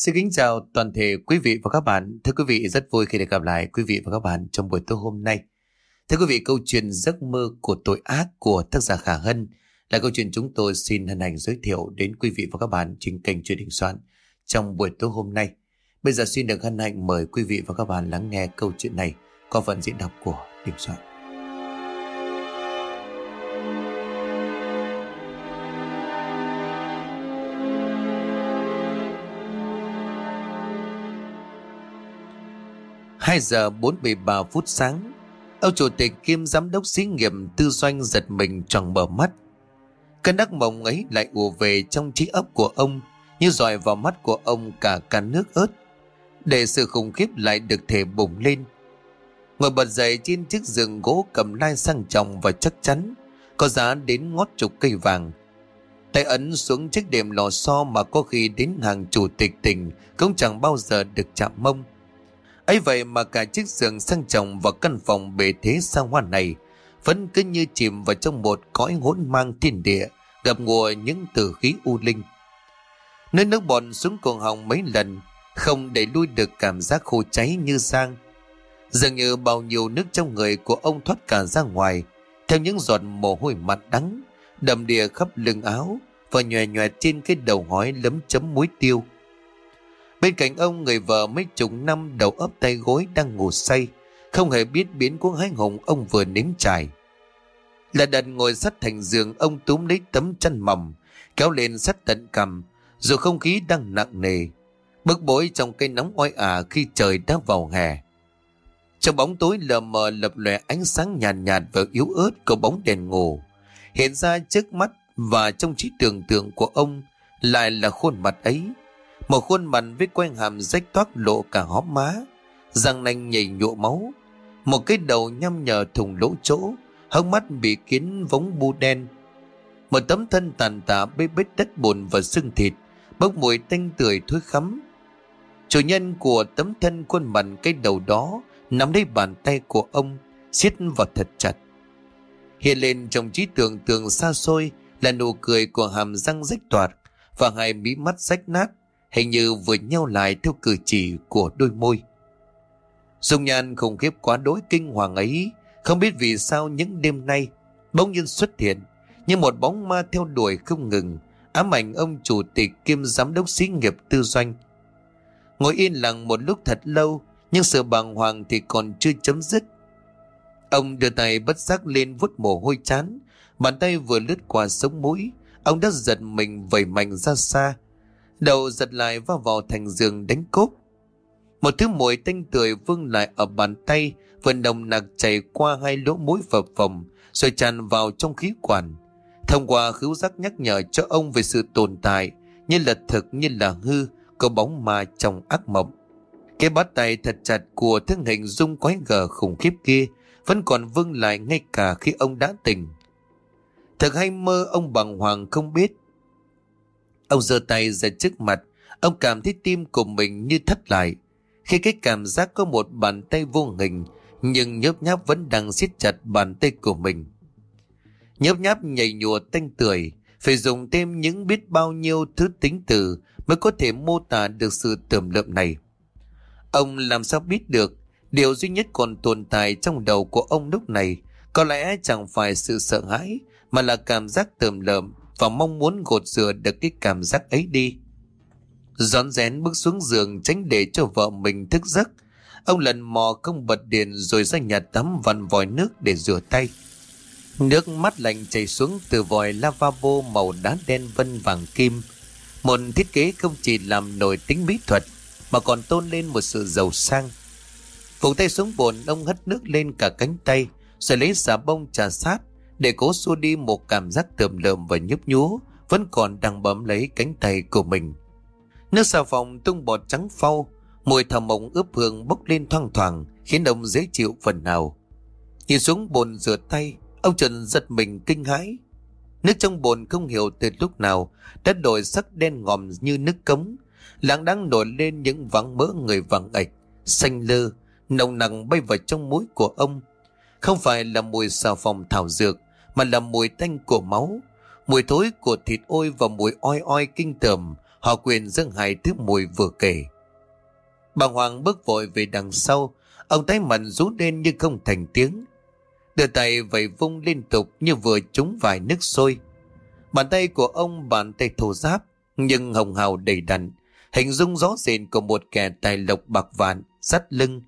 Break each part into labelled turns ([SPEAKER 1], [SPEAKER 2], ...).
[SPEAKER 1] Xin kính chào toàn thể quý vị và các bạn. Thưa quý vị, rất vui khi được gặp lại quý vị và các bạn trong buổi tối hôm nay. Thưa quý vị, câu chuyện giấc mơ của tội ác của tác giả Khả Hân là câu chuyện chúng tôi xin hân hạnh giới thiệu đến quý vị và các bạn trên kênh truyền hình soạn trong buổi tối hôm nay. Bây giờ xin được hân hạnh mời quý vị và các bạn lắng nghe câu chuyện này qua phần diễn đọc của Đình Soạn. 2 giờ 43 phút sáng, ông chủ tịch kiêm giám đốc xí nghiệp tư doanh giật mình tròn bờ mắt. Cơn đắc mộng ấy lại ùa về trong trí óc của ông như dọi vào mắt của ông cả cả nước ớt để sự khủng khiếp lại được thể bùng lên. Ngồi bật dậy trên chiếc giường gỗ cầm lai sang trọng và chắc chắn có giá đến ngót chục cây vàng. Tay ấn xuống chiếc đệm lò xo mà có khi đến hàng chủ tịch tỉnh cũng chẳng bao giờ được chạm mông ấy vậy mà cả chiếc giường sang trọng và căn phòng bề thế xa hoa này vẫn cứ như chìm vào trong một cõi hỗn mang thiên địa, gặp ngùa những tử khí u linh. Nơi nước bọn xuống cuồng họng mấy lần, không để lui được cảm giác khô cháy như sang. Dường như bao nhiêu nước trong người của ông thoát cả ra ngoài, theo những giọt mồ hôi mặt đắng, đầm đìa khắp lưng áo và nhòe nhòe trên cái đầu hói lấm chấm muối tiêu. Bên cạnh ông người vợ mấy chục năm đầu ấp tay gối đang ngủ say, không hề biết biến cuốn hái hùng ông vừa nếm trải. Là đần ngồi sắt thành giường ông túm lấy tấm chăn mỏng, kéo lên sắt tận cầm, dù không khí đang nặng nề. Bức bối trong cây nóng oi ả khi trời đã vào hè. Trong bóng tối lờ mờ lập lòe ánh sáng nhàn nhạt, nhạt và yếu ớt của bóng đèn ngủ. Hiện ra trước mắt và trong trí tưởng tượng của ông lại là khuôn mặt ấy một khuôn mặt với quanh hàm rách toác lộ cả hóm má, răng nanh nhảy nhụa máu. Một cái đầu nhăm nhở thùng lỗ chỗ, hốc mắt bị kiến vống bu đen. Một tấm thân tàn tạ bê bết đất bùn và xương thịt, bốc mùi tanh tưởi thối khắm. Chủ nhân của tấm thân khuôn mặt cái đầu đó nắm lấy bàn tay của ông, siết vào thật chặt. Hiện lên trong trí tưởng tượng xa xôi là nụ cười của hàm răng rách toạt và hai mí mắt rách nát hình như vừa nhau lại theo cử chỉ của đôi môi. Dung nhan không khiếp quá đối kinh hoàng ấy, không biết vì sao những đêm nay bỗng nhiên xuất hiện như một bóng ma theo đuổi không ngừng, ám ảnh ông chủ tịch kiêm giám đốc xí nghiệp tư doanh. Ngồi yên lặng một lúc thật lâu, nhưng sự bàng hoàng thì còn chưa chấm dứt. Ông đưa tay bất giác lên vuốt mồ hôi chán, bàn tay vừa lướt qua sống mũi, ông đã giật mình vẩy mạnh ra xa, Đầu giật lại va vào thành giường đánh cốp. Một thứ mùi tanh tươi vương lại ở bàn tay, vận nồng nặc chảy qua hai lỗ mũi phập phồng, rồi tràn vào trong khí quản. Thông qua khứu giác nhắc nhở cho ông về sự tồn tại, như là thực như là hư, có bóng ma trong ác mộng. Cái bát tay thật chặt của thân hình dung quái gở khủng khiếp kia vẫn còn vương lại ngay cả khi ông đã tỉnh. Thật hay mơ ông bằng hoàng không biết Ông giơ tay ra trước mặt, ông cảm thấy tim của mình như thất lại. Khi cái cảm giác có một bàn tay vô hình, nhưng nhớp nháp vẫn đang siết chặt bàn tay của mình. Nhớp nháp nhảy nhùa tanh tưởi, phải dùng thêm những biết bao nhiêu thứ tính từ mới có thể mô tả được sự tưởng lợm này. Ông làm sao biết được điều duy nhất còn tồn tại trong đầu của ông lúc này có lẽ chẳng phải sự sợ hãi mà là cảm giác tưởng lợm và mong muốn gột rửa được cái cảm giác ấy đi. Rón rén bước xuống giường tránh để cho vợ mình thức giấc. Ông lần mò không bật điện rồi ra nhà tắm vặn vòi nước để rửa tay. Nước mắt lạnh chảy xuống từ vòi lavabo màu đá đen vân vàng kim. Một thiết kế không chỉ làm nổi tính mỹ thuật, mà còn tôn lên một sự giàu sang. Vùng tay xuống bồn, ông hất nước lên cả cánh tay, rồi lấy xà bông trà sát để cố xua đi một cảm giác tườm lợm và nhấp nhúa vẫn còn đang bấm lấy cánh tay của mình. Nước xà phòng tung bọt trắng phau, mùi thầm mộng ướp hương bốc lên thoang thoảng khiến ông dễ chịu phần nào. Nhìn xuống bồn rửa tay, ông Trần giật mình kinh hãi. Nước trong bồn không hiểu từ lúc nào đã đổi sắc đen ngòm như nước cống, lãng đang nổi lên những vắng mỡ người vàng ạch, xanh lơ, nồng nặng bay vào trong mũi của ông. Không phải là mùi xà phòng thảo dược, mà là mùi tanh của máu, mùi thối của thịt ôi và mùi oi oi kinh tởm Họ quyền dâng hai thứ mùi vừa kể. Bà Hoàng bước vội về đằng sau, ông tay mặt rú lên như không thành tiếng. Đưa tay vẩy vung liên tục như vừa trúng vài nước sôi. Bàn tay của ông bàn tay thô giáp, nhưng hồng hào đầy đặn, hình dung rõ rệt của một kẻ tài lộc bạc vạn, sắt lưng.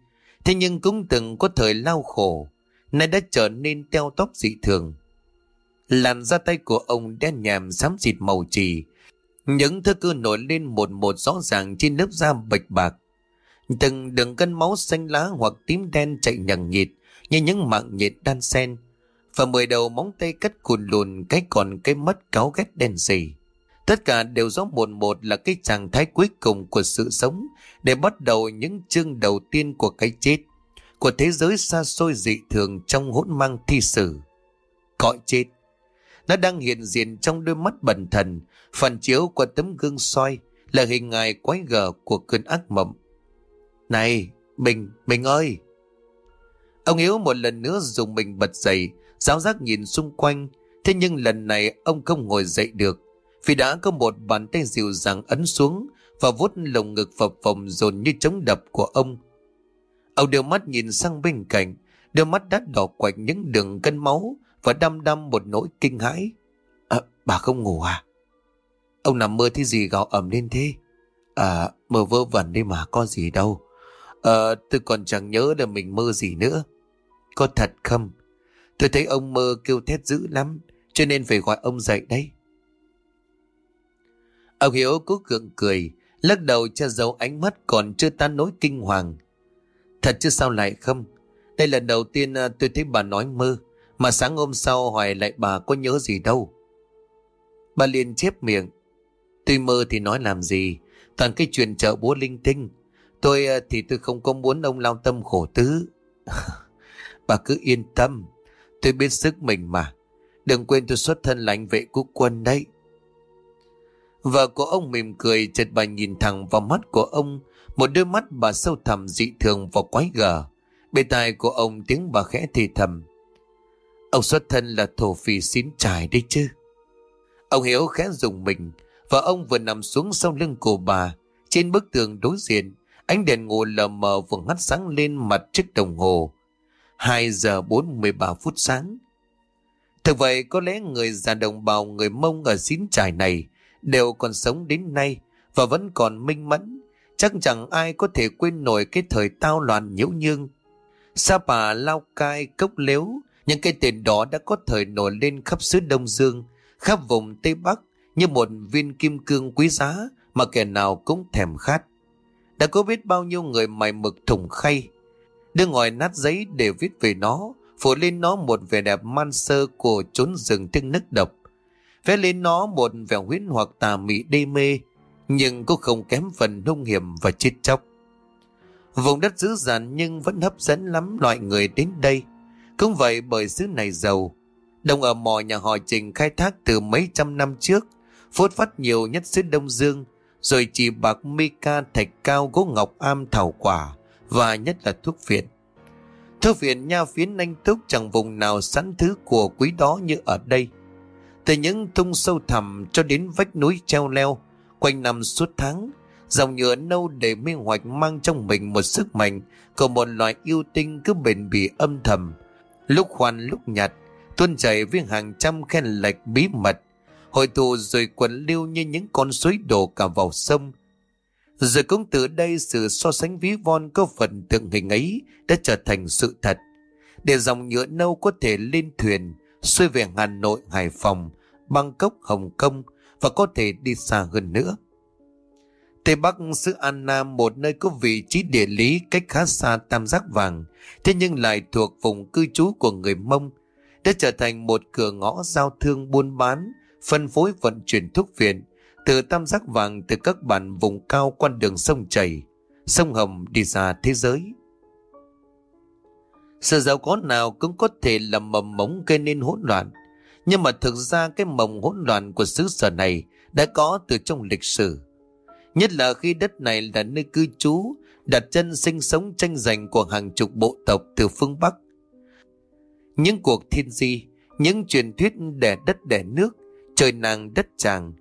[SPEAKER 1] Thế nhưng cũng từng có thời lao khổ, nay đã trở nên teo tóc dị thường. Làn da tay của ông đen nhèm xám xịt màu trì, những thứ cơ nổi lên một một rõ ràng trên lớp da bạch bạc. Từng đường cân máu xanh lá hoặc tím đen chạy nhằng nhịt như những mạng nhện đan sen. Và mười đầu móng tay cắt cùn lùn cái còn cái mất cáo ghét đen xì. Tất cả đều rõ một một là cái trạng thái cuối cùng của sự sống để bắt đầu những chương đầu tiên của cái chết, của thế giới xa xôi dị thường trong hỗn mang thi sử. Cõi chết. Nó đang hiện diện trong đôi mắt bần thần, phản chiếu qua tấm gương soi là hình ngài quái gở của cơn ác mộng. Này, mình, mình ơi! Ông Hiếu một lần nữa dùng mình bật dậy, giáo giác nhìn xung quanh, thế nhưng lần này ông không ngồi dậy được, vì đã có một bàn tay dịu dàng ấn xuống và vuốt lồng ngực phập phồng dồn như chống đập của ông. Ông đưa mắt nhìn sang bên cạnh, đôi mắt đắt đỏ quạch những đường cân máu và đăm đăm một nỗi kinh hãi. À, bà không ngủ à? Ông nằm mơ thấy gì gào ẩm lên thế? À, mơ vơ vẩn đi mà có gì đâu. À, tôi còn chẳng nhớ là mình mơ gì nữa. Có thật không? Tôi thấy ông mơ kêu thét dữ lắm, cho nên phải gọi ông dậy đấy. Ông Hiếu cố gượng cười, lắc đầu che giấu ánh mắt còn chưa tan nỗi kinh hoàng. Thật chứ sao lại không? Đây là đầu tiên à, tôi thấy bà nói mơ, mà sáng hôm sau hỏi lại bà có nhớ gì đâu. Bà liền chép miệng. Tôi mơ thì nói làm gì, toàn cái chuyện chợ búa linh tinh. Tôi à, thì tôi không có muốn ông lao tâm khổ tứ. bà cứ yên tâm, tôi biết sức mình mà. Đừng quên tôi xuất thân lãnh vệ quốc quân đấy. Vợ của ông mỉm cười chợt bà nhìn thẳng vào mắt của ông, một đôi mắt bà sâu thẳm dị thường và quái gở. bề tai của ông tiếng bà khẽ thì thầm. Ông xuất thân là thổ phỉ xín trải đấy chứ. Ông Hiếu khẽ dùng mình, và ông vừa nằm xuống sau lưng của bà. Trên bức tường đối diện, ánh đèn ngủ lờ mờ vừa hắt sáng lên mặt chiếc đồng hồ. 2 giờ 43 phút sáng. Thực vậy có lẽ người già đồng bào người Mông ở xín trải này đều còn sống đến nay và vẫn còn minh mẫn. Chắc chẳng ai có thể quên nổi cái thời tao loạn nhiễu nhương. Sapa, Lao Cai, Cốc Lếu, những cái tên đó đã có thời nổi lên khắp xứ Đông Dương, khắp vùng Tây Bắc như một viên kim cương quý giá mà kẻ nào cũng thèm khát. Đã có biết bao nhiêu người mày mực thùng khay, đưa ngòi nát giấy để viết về nó, phủ lên nó một vẻ đẹp man sơ của chốn rừng tiếng nức độc vẽ lên nó một vẻ huyễn hoặc tà mị đê mê, nhưng cũng không kém phần hung hiểm và chết chóc. Vùng đất dữ dằn nhưng vẫn hấp dẫn lắm loại người đến đây. Cũng vậy bởi xứ này giàu. Đồng ở mò nhà họ Trình khai thác từ mấy trăm năm trước, phốt phát nhiều nhất xứ Đông Dương, rồi chỉ bạc mica thạch cao gỗ ngọc am thảo quả và nhất là thuốc viện. Thuốc viện nha phiến anh túc chẳng vùng nào sẵn thứ của quý đó như ở đây. Từ những thung sâu thẳm cho đến vách núi treo leo, quanh năm suốt tháng, dòng nhựa nâu để mê hoạch mang trong mình một sức mạnh của một loại yêu tinh cứ bền bỉ âm thầm, lúc khoan lúc nhạt, tuôn chảy với hàng trăm khen lệch bí mật, hội tụ rồi quần lưu như những con suối đổ cả vào sông. Rồi cũng từ đây sự so sánh ví von có phần tượng hình ấy đã trở thành sự thật. Để dòng nhựa nâu có thể lên thuyền, xuôi về Hà Nội, Hải Phòng, Bangkok, Hồng Kông và có thể đi xa hơn nữa. Tây Bắc xứ An Nam một nơi có vị trí địa lý cách khá xa tam giác vàng, thế nhưng lại thuộc vùng cư trú của người Mông, đã trở thành một cửa ngõ giao thương buôn bán, phân phối vận chuyển thuốc viện, từ tam giác vàng từ các bản vùng cao qua đường sông chảy, sông Hồng đi ra thế giới. Sự giàu có nào cũng có thể là mầm mống gây nên hỗn loạn. Nhưng mà thực ra cái mầm hỗn loạn của xứ sở này đã có từ trong lịch sử. Nhất là khi đất này là nơi cư trú, đặt chân sinh sống tranh giành của hàng chục bộ tộc từ phương Bắc. Những cuộc thiên di, những truyền thuyết đẻ đất đẻ nước, trời nàng đất tràng,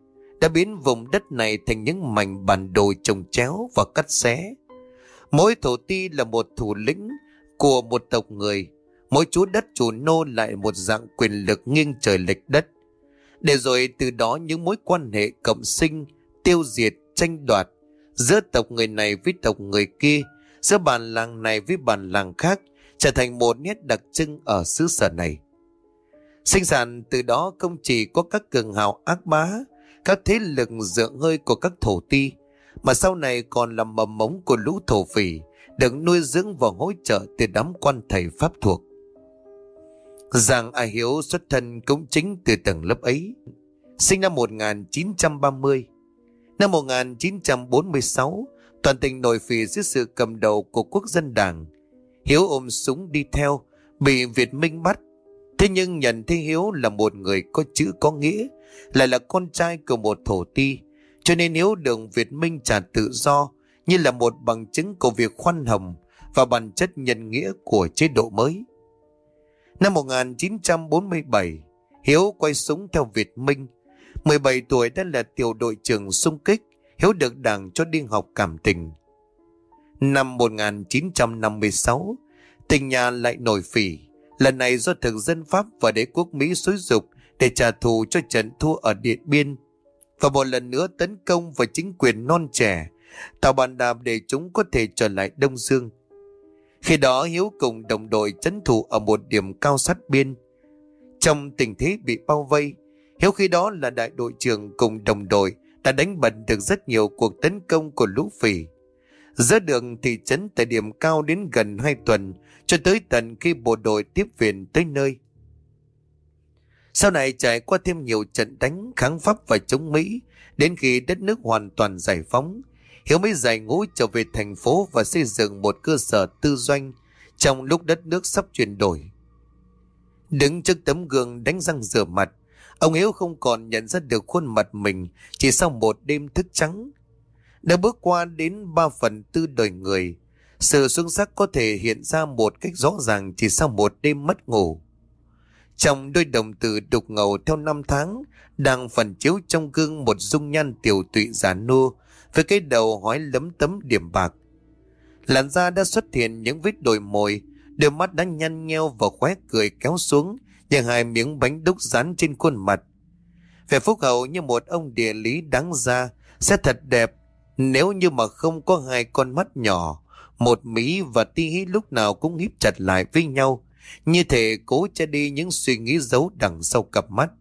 [SPEAKER 1] đã biến vùng đất này thành những mảnh bản đồ trồng chéo và cắt xé. Mỗi thổ ti là một thủ lĩnh của một tộc người, mỗi chúa đất chủ nô lại một dạng quyền lực nghiêng trời lệch đất. Để rồi từ đó những mối quan hệ cộng sinh, tiêu diệt, tranh đoạt giữa tộc người này với tộc người kia, giữa bản làng này với bản làng khác trở thành một nét đặc trưng ở xứ sở này. Sinh sản từ đó không chỉ có các cường hào ác bá, các thế lực dựa hơi của các thổ ti, mà sau này còn là mầm mống của lũ thổ phỉ, được nuôi dưỡng và hỗ trợ từ đám quan thầy pháp thuộc. Giang A Hiếu xuất thân cũng chính từ tầng lớp ấy. Sinh năm 1930. Năm 1946, toàn tỉnh nổi phì dưới sự cầm đầu của quốc dân đảng. Hiếu ôm súng đi theo, bị Việt Minh bắt. Thế nhưng nhận thấy Hiếu là một người có chữ có nghĩa, lại là con trai của một thổ ti, cho nên Hiếu được Việt Minh trả tự do như là một bằng chứng của việc khoan hồng và bản chất nhân nghĩa của chế độ mới. Năm 1947, Hiếu quay súng theo Việt Minh. 17 tuổi đã là tiểu đội trưởng xung kích, Hiếu được đảng cho đi học cảm tình. Năm 1956, tình nhà lại nổi phỉ. Lần này do thực dân Pháp và đế quốc Mỹ xúi dục để trả thù cho trận thua ở Điện Biên và một lần nữa tấn công vào chính quyền non trẻ, tạo bàn đạp để chúng có thể trở lại Đông Dương. Khi đó Hiếu cùng đồng đội chấn thủ ở một điểm cao sát biên. Trong tình thế bị bao vây, Hiếu khi đó là đại đội trưởng cùng đồng đội đã đánh bật được rất nhiều cuộc tấn công của lũ phỉ. Giữa đường thị trấn tại điểm cao đến gần 2 tuần cho tới tận khi bộ đội tiếp viện tới nơi. Sau này trải qua thêm nhiều trận đánh kháng Pháp và chống Mỹ, đến khi đất nước hoàn toàn giải phóng, Hiếu mới giải ngũ trở về thành phố và xây dựng một cơ sở tư doanh trong lúc đất nước sắp chuyển đổi. Đứng trước tấm gương đánh răng rửa mặt, ông Hiếu không còn nhận ra được khuôn mặt mình chỉ sau một đêm thức trắng. Đã bước qua đến ba phần tư đời người, sự xuống sắc có thể hiện ra một cách rõ ràng chỉ sau một đêm mất ngủ. Trong đôi đồng tử đục ngầu theo năm tháng, đang phần chiếu trong gương một dung nhan tiểu tụy giả nua với cái đầu hói lấm tấm điểm bạc. Làn da đã xuất hiện những vết đồi mồi, đôi mắt đã nhăn nheo và khóe cười kéo xuống như hai miếng bánh đúc dán trên khuôn mặt. Vẻ phúc hậu như một ông địa lý đáng ra sẽ thật đẹp nếu như mà không có hai con mắt nhỏ, một mí và ti hí lúc nào cũng híp chặt lại với nhau, như thể cố che đi những suy nghĩ giấu đằng sau cặp mắt.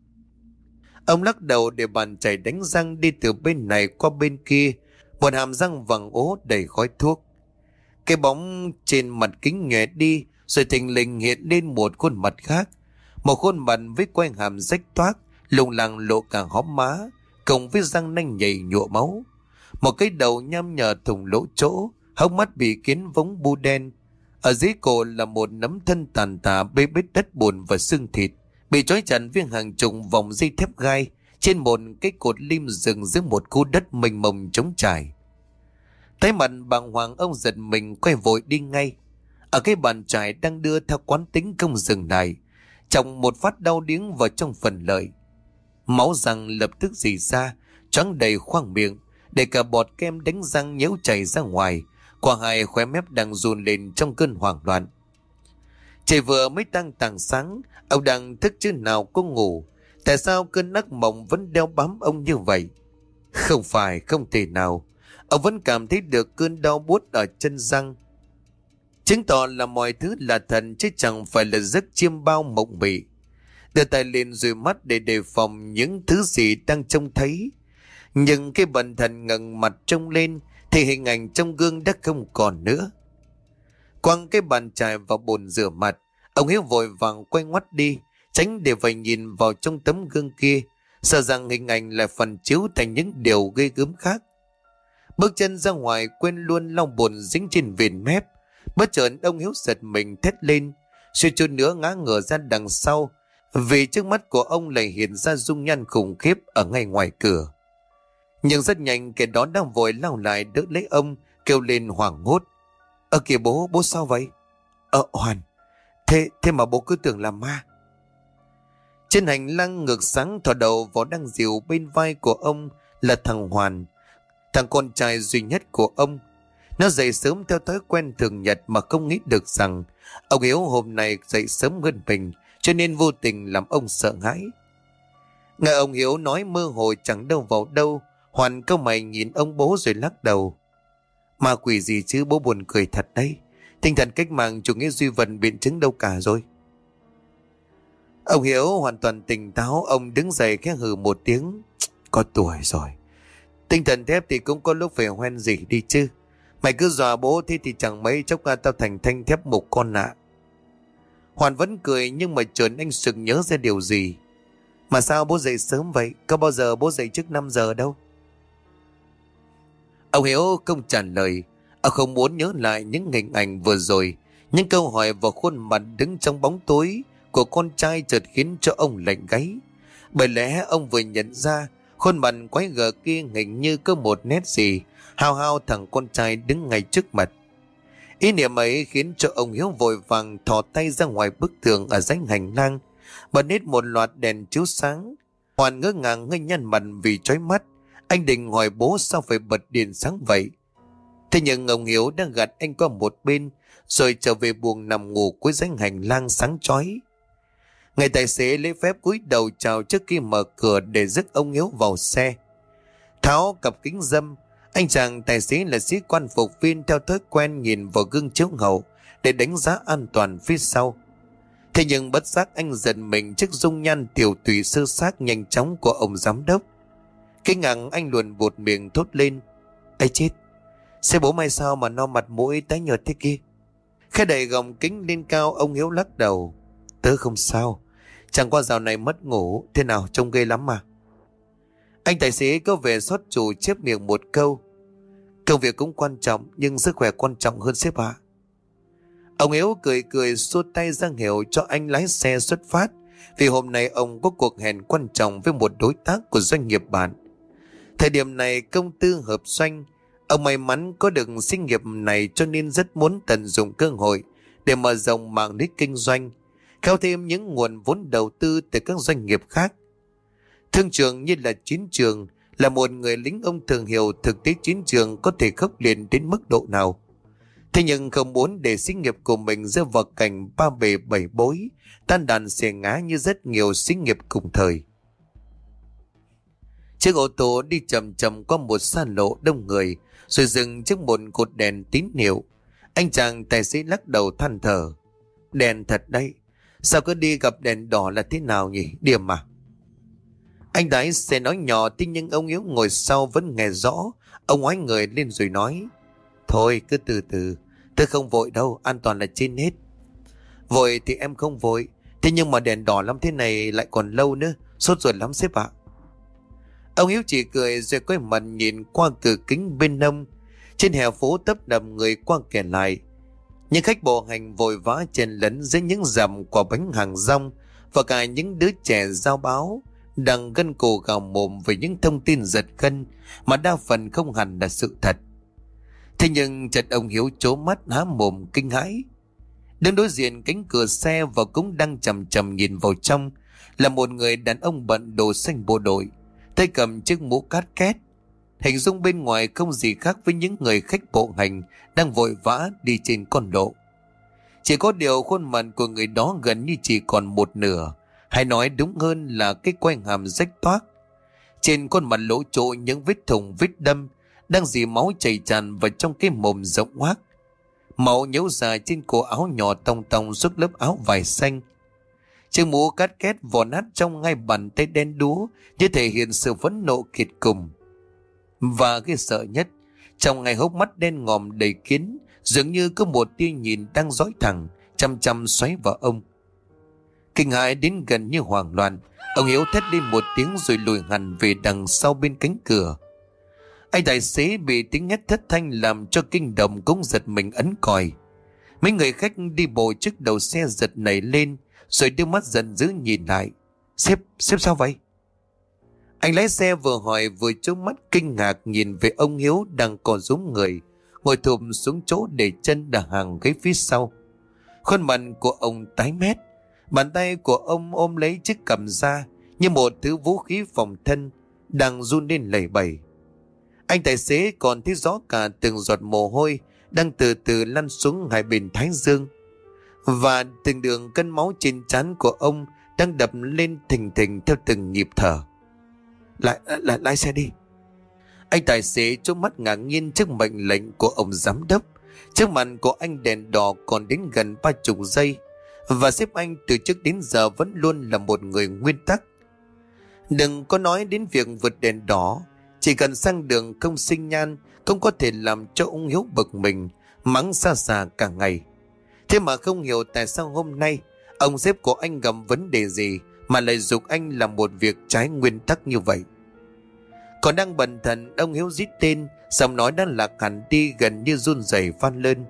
[SPEAKER 1] Ông lắc đầu để bàn chảy đánh răng đi từ bên này qua bên kia, một hàm răng vàng ố đầy khói thuốc. Cái bóng trên mặt kính nhòe đi, rồi thình lình hiện lên một khuôn mặt khác. Một khuôn mặt với quanh hàm rách toác, lùng làng lộ cả hóm má, cùng với răng nanh nhầy nhụa máu. Một cái đầu nhăm nhở thùng lỗ chỗ, hốc mắt bị kiến vống bu đen. Ở dưới cổ là một nấm thân tàn tạ bê bết đất bùn và xương thịt bị trói chặt với hàng chục vòng dây thép gai trên một cái cột lim rừng giữa một khu đất mênh mông trống trải. Thấy mặt bàng hoàng ông giật mình quay vội đi ngay. Ở cái bàn trải đang đưa theo quán tính công rừng này, chồng một phát đau điếng vào trong phần lợi. Máu răng lập tức dì ra, trắng đầy khoang miệng, để cả bọt kem đánh răng nhếu chảy ra ngoài, qua hai khóe mép đang run lên trong cơn hoảng loạn. Trời vừa mới tăng tàng sáng, ông đang thức chứ nào có ngủ. Tại sao cơn nắc mộng vẫn đeo bám ông như vậy? Không phải, không thể nào. Ông vẫn cảm thấy được cơn đau buốt ở chân răng. Chứng tỏ là mọi thứ là thần chứ chẳng phải là giấc chiêm bao mộng mị. Đưa tay lên rồi mắt để đề phòng những thứ gì đang trông thấy. Nhưng cái bần thần ngẩng mặt trông lên thì hình ảnh trong gương đã không còn nữa. Quăng cái bàn chải vào bồn rửa mặt, ông Hiếu vội vàng quay ngoắt đi, tránh để phải nhìn vào trong tấm gương kia, sợ rằng hình ảnh lại phần chiếu thành những điều ghê gớm khác. Bước chân ra ngoài quên luôn lau bồn dính trên viền mép, bất chợt ông Hiếu giật mình thét lên, suy chút nữa ngã ngửa ra đằng sau, vì trước mắt của ông lại hiện ra dung nhan khủng khiếp ở ngay ngoài cửa. Nhưng rất nhanh kẻ đó đang vội lao lại đỡ lấy ông, kêu lên hoảng hốt. Ơ kìa bố, bố sao vậy? Ờ Hoàn, thế, thế mà bố cứ tưởng là ma. Trên hành lang ngược sáng thỏ đầu vào đang dìu bên vai của ông là thằng Hoàn, thằng con trai duy nhất của ông. Nó dậy sớm theo thói quen thường nhật mà không nghĩ được rằng ông Hiếu hôm nay dậy sớm hơn mình cho nên vô tình làm ông sợ hãi. Nghe ông Hiếu nói mơ hồ chẳng đâu vào đâu, Hoàn câu mày nhìn ông bố rồi lắc đầu. Ma quỷ gì chứ bố buồn cười thật đấy. Tinh thần cách mạng chủ nghĩa duy vần biện chứng đâu cả rồi. Ông Hiếu hoàn toàn tỉnh táo, ông đứng dậy khẽ hừ một tiếng. Có tuổi rồi. Tinh thần thép thì cũng có lúc phải hoen gì đi chứ. Mày cứ dọa bố, thế thì chẳng mấy chốc ra tao thành thanh thép một con nạ. Hoàn vẫn cười, nhưng mà trốn anh sực nhớ ra điều gì. Mà sao bố dậy sớm vậy? Có bao giờ bố dậy trước 5 giờ đâu? Ông Hiếu không trả lời. Ông không muốn nhớ lại những hình ảnh vừa rồi. Những câu hỏi vào khuôn mặt đứng trong bóng tối của con trai chợt khiến cho ông lạnh gáy. Bởi lẽ ông vừa nhận ra, khuôn mặt quái gở kia hình như có một nét gì hao hao thằng con trai đứng ngay trước mặt. Ý niệm ấy khiến cho ông Hiếu vội vàng thò tay ra ngoài bức tường ở rãnh hành lang, bật hết một loạt đèn chiếu sáng. Hoàn ngỡ ngàng ngây nhăn mặt vì chói mắt, anh định hỏi bố sao phải bật điện sáng vậy. Thế nhưng ông Hiếu đang gạt anh qua một bên, rồi trở về buồng nằm ngủ cuối rãnh hành lang sáng chói. Người tài xế lấy phép cúi đầu chào trước khi mở cửa để dứt ông Hiếu vào xe. Tháo cặp kính dâm, anh chàng tài xế là sĩ quan phục viên theo thói quen nhìn vào gương chiếu hậu để đánh giá an toàn phía sau. Thế nhưng bất giác anh giận mình trước dung nhan tiểu tùy sơ xác nhanh chóng của ông giám đốc. Kinh ngạc anh luồn bột miệng thốt lên. Ây chết, xe bố mai sao mà no mặt mũi tái nhợt thế kia? Khai đầy gồng kính lên cao ông Hiếu lắc đầu. Tớ không sao, chẳng qua dạo này mất ngủ, thế nào trông ghê lắm mà. Anh tài xế có về xót chủ chép miệng một câu. Công việc cũng quan trọng nhưng sức khỏe quan trọng hơn sếp ạ. Ông Hiếu cười cười xua tay ra hiệu cho anh lái xe xuất phát vì hôm nay ông có cuộc hẹn quan trọng với một đối tác của doanh nghiệp bạn. Thời điểm này công tư hợp doanh, ông may mắn có được sinh nghiệp này cho nên rất muốn tận dụng cơ hội để mở rộng mạng lưới kinh doanh, kéo thêm những nguồn vốn đầu tư từ các doanh nghiệp khác Thương trường như là chiến trường, là một người lính ông thường hiểu thực tế chiến trường có thể khốc liệt đến mức độ nào. Thế nhưng không muốn để sinh nghiệp của mình rơi vào cảnh ba bề bảy bối, tan đàn xẻ ngá như rất nhiều sinh nghiệp cùng thời. Chiếc ô tô đi chậm chậm qua một xa lộ đông người, rồi dừng trước một cột đèn tín hiệu. Anh chàng tài xế lắc đầu than thở. Đèn thật đấy, sao cứ đi gặp đèn đỏ là thế nào nhỉ, điểm mà anh Đái sẽ nói nhỏ thế nhưng ông Yếu ngồi sau vẫn nghe rõ. Ông ngoái người lên rồi nói. Thôi cứ từ từ, tôi không vội đâu, an toàn là trên hết. Vội thì em không vội, thế nhưng mà đèn đỏ lắm thế này lại còn lâu nữa, sốt ruột lắm sếp ạ. Ông Hiếu chỉ cười rồi quay mặt nhìn qua cửa kính bên nông. Trên hè phố tấp đầm người qua kẻ lại. Những khách bộ hành vội vã chen lấn dưới những dầm quả bánh hàng rong và cả những đứa trẻ giao báo đang gân cổ gào mồm về những thông tin giật gân mà đa phần không hẳn là sự thật. Thế nhưng chợt ông Hiếu chố mắt há mồm kinh hãi. Đứng đối diện cánh cửa xe và cũng đang chầm chầm nhìn vào trong là một người đàn ông bận đồ xanh bộ đội, tay cầm chiếc mũ cát két. Hình dung bên ngoài không gì khác với những người khách bộ hành đang vội vã đi trên con lộ. Chỉ có điều khuôn mặt của người đó gần như chỉ còn một nửa, hay nói đúng hơn là cái quanh hàm rách toác. Trên khuôn mặt lỗ chỗ những vết thùng vết đâm đang dì máu chảy tràn vào trong cái mồm rộng hoác. Máu nhấu dài trên cổ áo nhỏ tông tông suốt lớp áo vải xanh. Chiếc mũ cát két vò nát trong ngay bàn tay đen đúa như thể hiện sự phẫn nộ kiệt cùng. Và cái sợ nhất, trong ngày hốc mắt đen ngòm đầy kiến, dường như có một tia nhìn đang dõi thẳng, chăm chăm xoáy vào ông. Kinh hãi đến gần như hoảng loạn. Ông Hiếu thét lên một tiếng rồi lùi hẳn về đằng sau bên cánh cửa. Anh tài xế bị tiếng hét thất thanh làm cho kinh động cũng giật mình ấn còi. Mấy người khách đi bộ trước đầu xe giật nảy lên Rồi đưa mắt giận dữ nhìn lại. Sếp, sếp sao vậy? Anh lái xe vừa hỏi vừa trông mắt kinh ngạc nhìn về ông Hiếu đang còn rúng người Ngồi thụm xuống chỗ để chân đà hàng ghế phía sau. Khuôn mặt của ông tái mét. Bàn tay của ông ôm lấy chiếc cầm ra như một thứ vũ khí phòng thân. đang run lên lẩy bẩy. Anh tài xế còn thấy rõ cả từng giọt mồ hôi đang từ từ lăn xuống hai bên thái dương. Và từng đường cân máu trên trán của ông đang đập lên thình thình theo từng nhịp thở. Lại, lại lái xe đi. Anh tài xế trố mắt ngạc nhiên trước mệnh lệnh của ông giám đốc. Trước mặt của anh đèn đỏ còn đến gần ba chục giây. Và sếp anh từ trước đến giờ vẫn luôn là một người nguyên tắc. Đừng có nói đến việc vượt đèn đỏ. Chỉ cần sang đường không sinh nhan, không có thể làm cho ông Hiếu bực mình, mắng xa xa cả ngày. Thế mà không hiểu tại sao hôm nay ông sếp của anh gặp vấn đề gì mà lại dục anh làm một việc trái nguyên tắc như vậy. Còn đang bần thần ông Hiếu giết tên Xong nói đã lạc hẳn đi gần như run rẩy van lên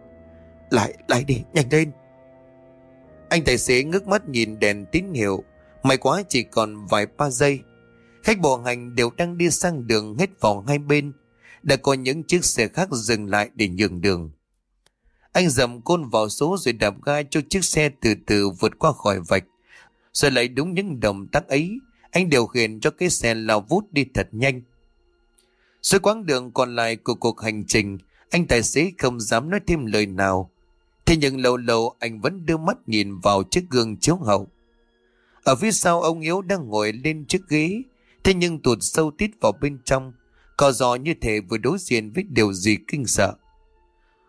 [SPEAKER 1] Lại, lại đi, nhanh lên anh tài xế ngước mắt nhìn đèn tín hiệu. May quá chỉ còn vài ba giây. Khách bộ hành đều đang đi sang đường hết vòng hai bên. Đã có những chiếc xe khác dừng lại để nhường đường. Anh dầm côn vào số rồi đạp ga cho chiếc xe từ từ vượt qua khỏi vạch. Rồi lại đúng những động tác ấy Anh điều khiển cho cái xe lao vút đi thật nhanh. Suốt quãng đường còn lại của cuộc hành trình, anh tài xế không dám nói thêm lời nào. Thế nhưng lâu lâu anh vẫn đưa mắt nhìn vào chiếc gương chiếu hậu. Ở phía sau ông Hiếu đang ngồi lên chiếc ghế, thế nhưng tụt sâu tít vào bên trong, co giò như thể vừa đối diện với điều gì kinh sợ.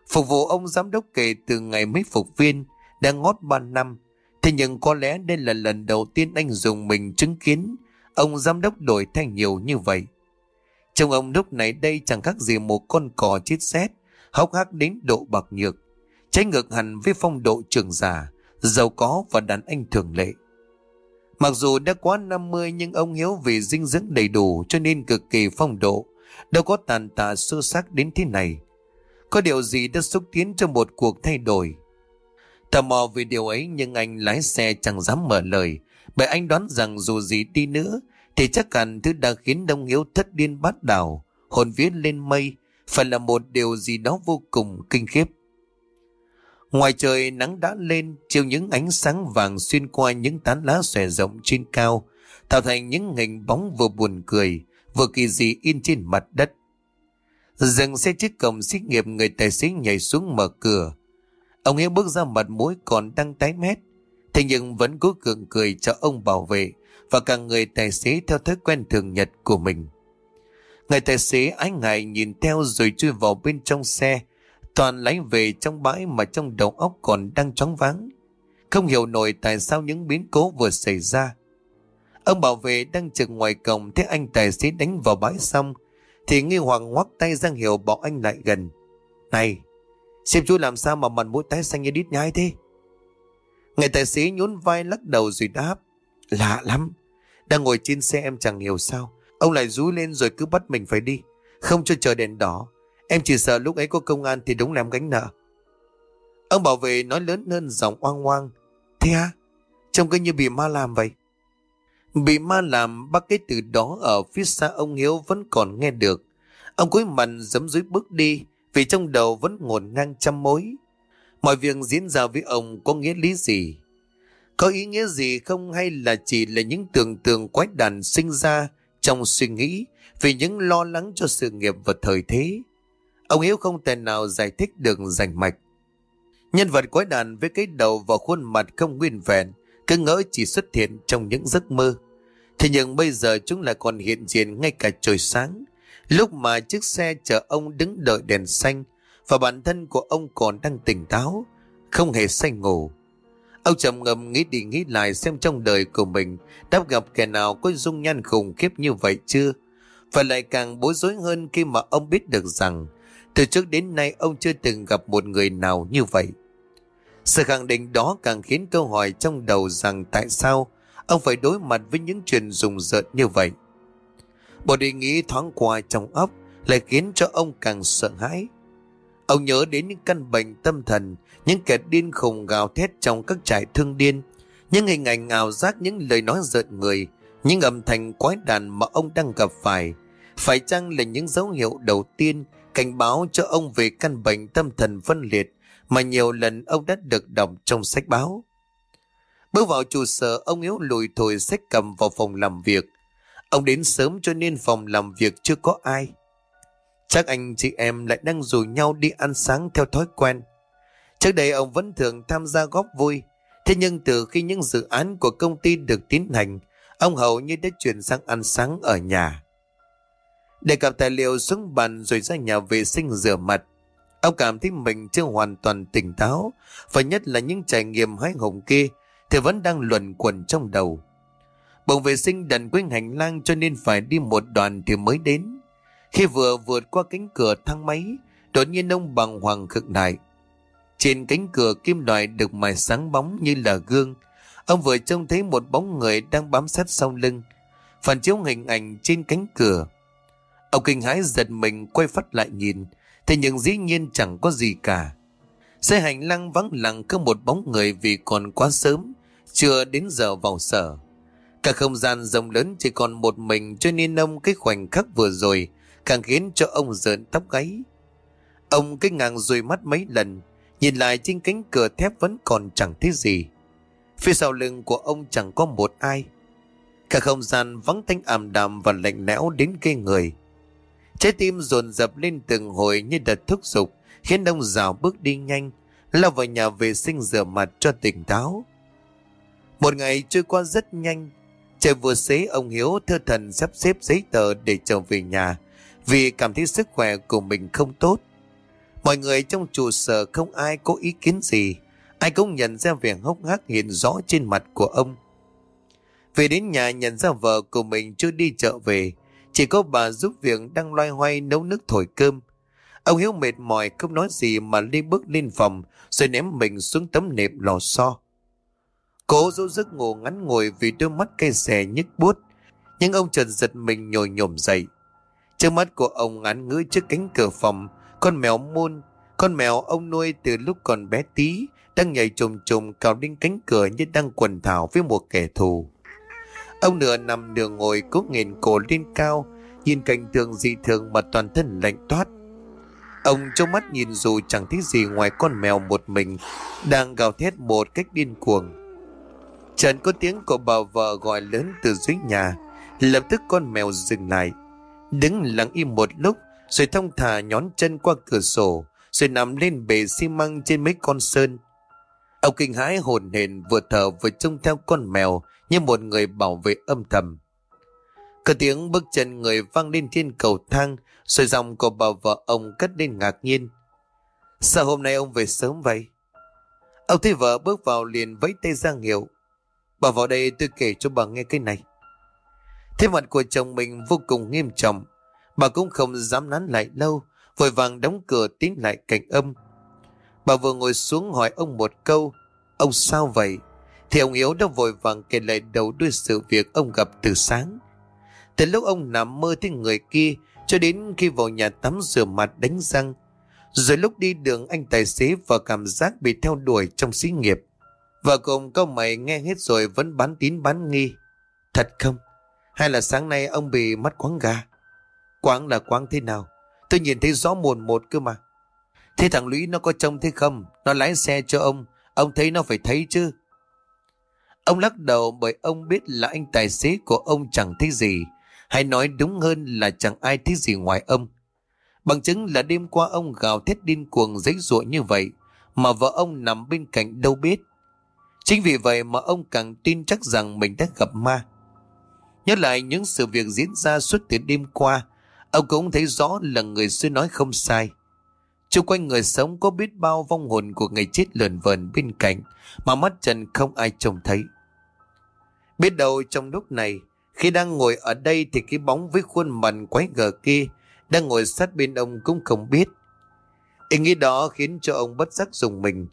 [SPEAKER 1] Phục vụ ông giám đốc kể từ ngày mấy phục viên, đã ngót 3 năm, thế nhưng có lẽ đây là lần đầu tiên anh dùng mình chứng kiến ông giám đốc đổi thay nhiều như vậy. Trông ông lúc này đây chẳng khác gì một con cò chết xét, hốc hác đến độ bạc nhược, trái ngược hẳn với phong độ trường già, giàu có và đàn anh thường lệ. Mặc dù đã quá 50 nhưng ông Hiếu vì dinh dưỡng đầy đủ cho nên cực kỳ phong độ, đâu có tàn tạ sơ sắc đến thế này. Có điều gì đã xúc tiến cho một cuộc thay đổi. Tò mò vì điều ấy nhưng anh lái xe chẳng dám mở lời, bởi anh đoán rằng dù gì đi nữa thì chắc hẳn thứ đã khiến Đông Hiếu thất điên bát đảo, hồn vía lên mây, phải là một điều gì đó vô cùng kinh khiếp. Ngoài trời nắng đã lên, chiếu những ánh sáng vàng xuyên qua những tán lá xòe rộng trên cao, tạo thành những hình bóng vừa buồn cười, vừa kỳ dị in trên mặt đất. Dừng xe chiếc cổng xích nghiệp người tài xế nhảy xuống mở cửa. Ông Hiếu bước ra mặt mũi còn đang tái mét, thế nhưng vẫn cố cường cười cho ông bảo vệ, và cả người tài xế theo thói quen thường nhật của mình. Người tài xế ái ngại nhìn theo rồi chui vào bên trong xe, toàn lái về trong bãi mà trong đầu óc còn đang chóng váng. Không hiểu nổi tại sao những biến cố vừa xảy ra. Ông bảo vệ đang trực ngoài cổng thấy anh tài xế đánh vào bãi xong, thì nghi hoàng ngoắc tay giang hiệu bảo anh lại gần. Này, xem chú làm sao mà mặt mũi tái xanh như đít nhai thế? Người tài xế nhún vai lắc đầu rồi đáp. Lạ lắm, đang ngồi trên xe em chẳng hiểu sao Ông lại rúi lên rồi cứ bắt mình phải đi Không cho chờ đèn đỏ Em chỉ sợ lúc ấy có công an thì đúng làm gánh nợ. Ông bảo vệ nói lớn hơn giọng oang oang. Thế à Trông cứ như bị ma làm vậy. Bị ma làm, bác cái từ đó Ở phía xa ông Hiếu vẫn còn nghe được. Ông cúi mặt giấm dưới bước đi, Vì trong đầu vẫn ngổn ngang trăm mối. Mọi việc diễn ra với ông có nghĩa lý gì? Có ý nghĩa gì không hay là chỉ là những tưởng tượng quái đàn sinh ra trong suy nghĩ vì những lo lắng cho sự nghiệp và thời thế. Ông Hiếu không thể nào giải thích được rành mạch. Nhân vật quái đàn với cái đầu và khuôn mặt không nguyên vẹn, cứ ngỡ chỉ xuất hiện trong những giấc mơ. Thế nhưng bây giờ chúng lại còn hiện diện ngay cả trời sáng, lúc mà chiếc xe chở ông đứng đợi đèn xanh và bản thân của ông còn đang tỉnh táo, không hề say ngủ. Ông trầm ngâm nghĩ đi nghĩ lại xem trong đời của mình đã gặp kẻ nào có dung nhan khủng khiếp như vậy chưa? Và lại càng bối rối hơn khi mà ông biết được rằng từ trước đến nay ông chưa từng gặp một người nào như vậy. Sự khẳng định đó càng khiến câu hỏi trong đầu rằng tại sao ông phải đối mặt với những chuyện rùng rợn như vậy. Một ý nghĩ thoáng qua trong óc lại khiến cho ông càng sợ hãi. Ông nhớ đến những căn bệnh tâm thần những kẻ điên khùng gào thét trong các trại thương điên, những hình ảnh ảo giác những lời nói rợn người, những âm thanh quái đàn mà ông đang gặp phải, phải chăng là những dấu hiệu đầu tiên cảnh báo cho ông về căn bệnh tâm thần phân liệt mà nhiều lần ông đã được đọc trong sách báo. Bước vào trụ sở, ông yếu lùi thổi sách cầm vào phòng làm việc. Ông đến sớm cho nên phòng làm việc chưa có ai. Chắc anh chị em lại đang rủ nhau đi ăn sáng theo thói quen. Trước đây ông vẫn thường tham gia góp vui. Thế nhưng từ khi những dự án của công ty được tiến hành, ông hầu như đã chuyển sang ăn sáng ở nhà. Để cặp tài liệu xuống bàn rồi ra nhà vệ sinh rửa mặt. Ông cảm thấy mình chưa hoàn toàn tỉnh táo, và nhất là những trải nghiệm hái hùng kia thì vẫn đang luẩn quẩn trong đầu. Bồng vệ sinh đần quanh hành lang cho nên phải đi một đoạn thì mới đến. Khi vừa vượt qua cánh cửa thang máy, đột nhiên ông bằng hoàng khực lại. Trên cánh cửa kim loại được mài sáng bóng như là gương, ông vừa trông thấy một bóng người đang bám sát sau lưng, phản chiếu hình ảnh trên cánh cửa. Ông kinh hãi giật mình quay phát lại nhìn, thế nhưng dĩ nhiên chẳng có gì cả. Xe hành lang vắng lặng cứ một bóng người vì còn quá sớm, chưa đến giờ vào sở. Cả không gian rộng lớn chỉ còn một mình cho nên ông cái khoảnh khắc vừa rồi càng khiến cho ông rợn tóc gáy. Ông kinh ngạc rồi mắt mấy lần, nhìn lại trên cánh cửa thép vẫn còn chẳng thấy gì. Phía sau lưng của ông chẳng có một ai. Cả không gian vắng thanh ảm đạm và lạnh lẽo đến gây người. Trái tim dồn dập lên từng hồi như đợt thúc giục, khiến ông rào bước đi nhanh, lao vào nhà vệ sinh rửa mặt cho tỉnh táo. Một ngày trôi qua rất nhanh, trời vừa xế ông Hiếu thơ thần sắp xếp giấy tờ để trở về nhà, vì cảm thấy sức khỏe của mình không tốt. Mọi người trong trụ sở không ai có ý kiến gì, ai cũng nhận ra vẻ hốc hác hiện rõ trên mặt của ông. Về đến nhà nhận ra vợ của mình chưa đi chợ về, chỉ có bà giúp việc đang loay hoay nấu nước thổi cơm. Ông Hiếu mệt mỏi không nói gì mà đi bước lên phòng rồi ném mình xuống tấm nệm lò xo. Cố dỗ giấc ngủ ngắn ngồi vì đôi mắt cây xè nhức buốt nhưng ông chợt giật mình nhồi nhổm dậy. Trước mắt của ông ngán ngữ trước cánh cửa phòng, con mèo môn, con mèo ông nuôi từ lúc còn bé tí, đang nhảy trồm trồm cào lên cánh cửa như đang quần thảo với một kẻ thù. Ông nửa nằm nửa ngồi cố nghiền cổ lên cao, nhìn cảnh tượng dị thường mà toàn thân lạnh toát. Ông trong mắt nhìn dù chẳng thấy gì ngoài con mèo một mình, đang gào thét một cách điên cuồng. Trần có tiếng của bà vợ gọi lớn từ dưới nhà, lập tức con mèo dừng lại. Đứng lặng im một lúc, rồi thông thả nhón chân qua cửa sổ, rồi nằm lên bề xi măng trên mấy con sơn. Ông kinh hãi hồn hển vừa thở vừa trông theo con mèo như một người bảo vệ âm thầm. Có tiếng bước chân người vang lên trên cầu thang, rồi dòng của bà vợ ông cất lên ngạc nhiên. Sao hôm nay ông về sớm vậy? Ông thấy vợ bước vào liền vẫy tay ra hiệu. Bà vào đây tôi kể cho bà nghe cái này. Thế mặt của chồng mình vô cùng nghiêm trọng. Bà cũng không dám nán lại lâu, vội vàng đóng cửa tiến lại cạnh âm. Bà vừa ngồi xuống hỏi ông một câu, ông sao vậy? Thì ông Hiếu đã vội vàng kể lại đầu đuôi sự việc ông gặp từ sáng. Từ lúc ông nằm mơ thấy người kia, cho đến khi vào nhà tắm rửa mặt đánh răng. Rồi lúc đi đường anh tài xế và cảm giác bị theo đuổi trong xí nghiệp. Vợ cùng câu mày nghe hết rồi vẫn bán tín bán nghi. Thật không? Hay là sáng nay ông bị mắt quáng gà? Quáng là quáng thế nào? Tôi nhìn thấy rõ mồn một cơ mà. Thế thằng Lũy nó có trông thế không? Nó lái xe cho ông. Ông thấy nó phải thấy chứ. Ông lắc đầu bởi ông biết là anh tài xế của ông chẳng thích gì. Hay nói đúng hơn là chẳng ai thích gì ngoài ông. Bằng chứng là đêm qua ông gào thét điên cuồng dãy ruộng như vậy. Mà vợ ông nằm bên cạnh đâu biết. Chính vì vậy mà ông càng tin chắc rằng mình đã gặp ma. Nhớ lại những sự việc diễn ra suốt từ đêm qua, ông cũng thấy rõ là người xưa nói không sai. Trung quanh người sống có biết bao vong hồn của người chết lờn vờn bên cạnh mà mắt trần không ai trông thấy. Biết đâu trong lúc này, khi đang ngồi ở đây thì cái bóng với khuôn mặt quái gở kia đang ngồi sát bên ông cũng không biết. Ý nghĩ đó khiến cho ông bất giác dùng mình.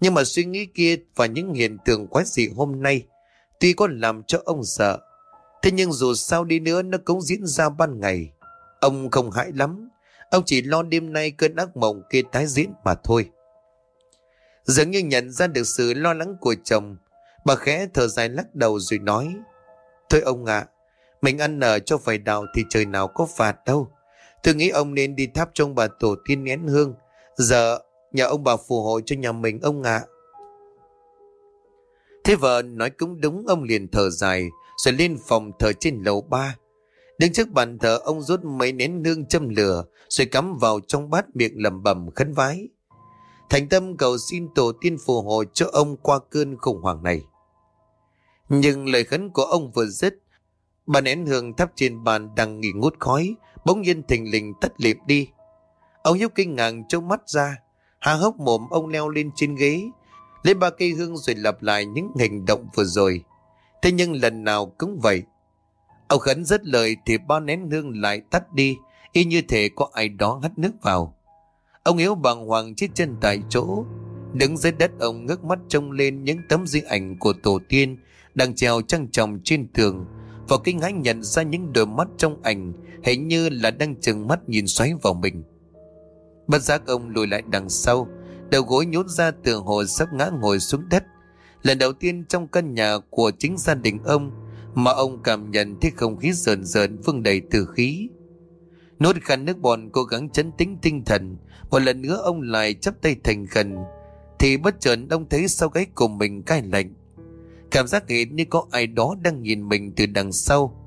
[SPEAKER 1] Nhưng mà suy nghĩ kia và những hiện tượng quái dị hôm nay tuy có làm cho ông sợ. Thế nhưng dù sao đi nữa nó cũng diễn ra ban ngày. Ông không hại lắm. Ông chỉ lo đêm nay cơn ác mộng kia tái diễn mà thôi. Dường như nhận ra được sự lo lắng của chồng, bà khẽ thở dài lắc đầu rồi nói. Thôi ông ạ, mình ăn nở cho phải đào thì trời nào có phạt đâu. Tôi nghĩ ông nên đi tháp trong bà tổ tiên nén hương. Giờ nhờ ông bà phù hộ cho nhà mình ông ạ. Thế vợ nói cũng đúng ông liền thở dài rồi lên phòng thờ trên lầu ba. Đứng trước bàn thờ ông rút mấy nén nương châm lửa rồi cắm vào trong bát miệng lẩm bẩm khấn vái. Thành tâm cầu xin tổ tiên phù hộ cho ông qua cơn khủng hoảng này. Nhưng lời khấn của ông vừa dứt, bà nén hương thắp trên bàn đang nghỉ ngút khói, bỗng nhiên thình lình tắt liệm đi. Ông Hiếu kinh ngạc trông mắt ra, há hốc mồm ông leo lên trên ghế, lấy ba cây hương rồi lặp lại những hành động vừa rồi. Thế nhưng lần nào cũng vậy. Ông khấn rất lời thì ba nén hương lại tắt đi, y như thể có ai đó hắt nước vào. Ông Hiếu bàng hoàng chết chân tại chỗ, đứng dưới đất ông ngước mắt trông lên những tấm di ảnh của tổ tiên đang treo trăng tròng trên tường và kinh hãi nhận ra những đôi mắt trong ảnh hình như là đang chừng mắt nhìn xoáy vào mình. Bất giác ông lùi lại đằng sau, đầu gối nhốt ra tường hồ sắp ngã ngồi xuống đất. Lần đầu tiên trong căn nhà của chính gia đình ông mà ông cảm nhận thấy không khí rờn rợn vương đầy từ khí. Nốt khăn nước bọt cố gắng chấn tĩnh tinh thần, một lần nữa ông lại chắp tay thành khẩn, thì bất chợt ông thấy sau gáy của mình cay lạnh. Cảm giác hiện như có ai đó đang nhìn mình từ đằng sau.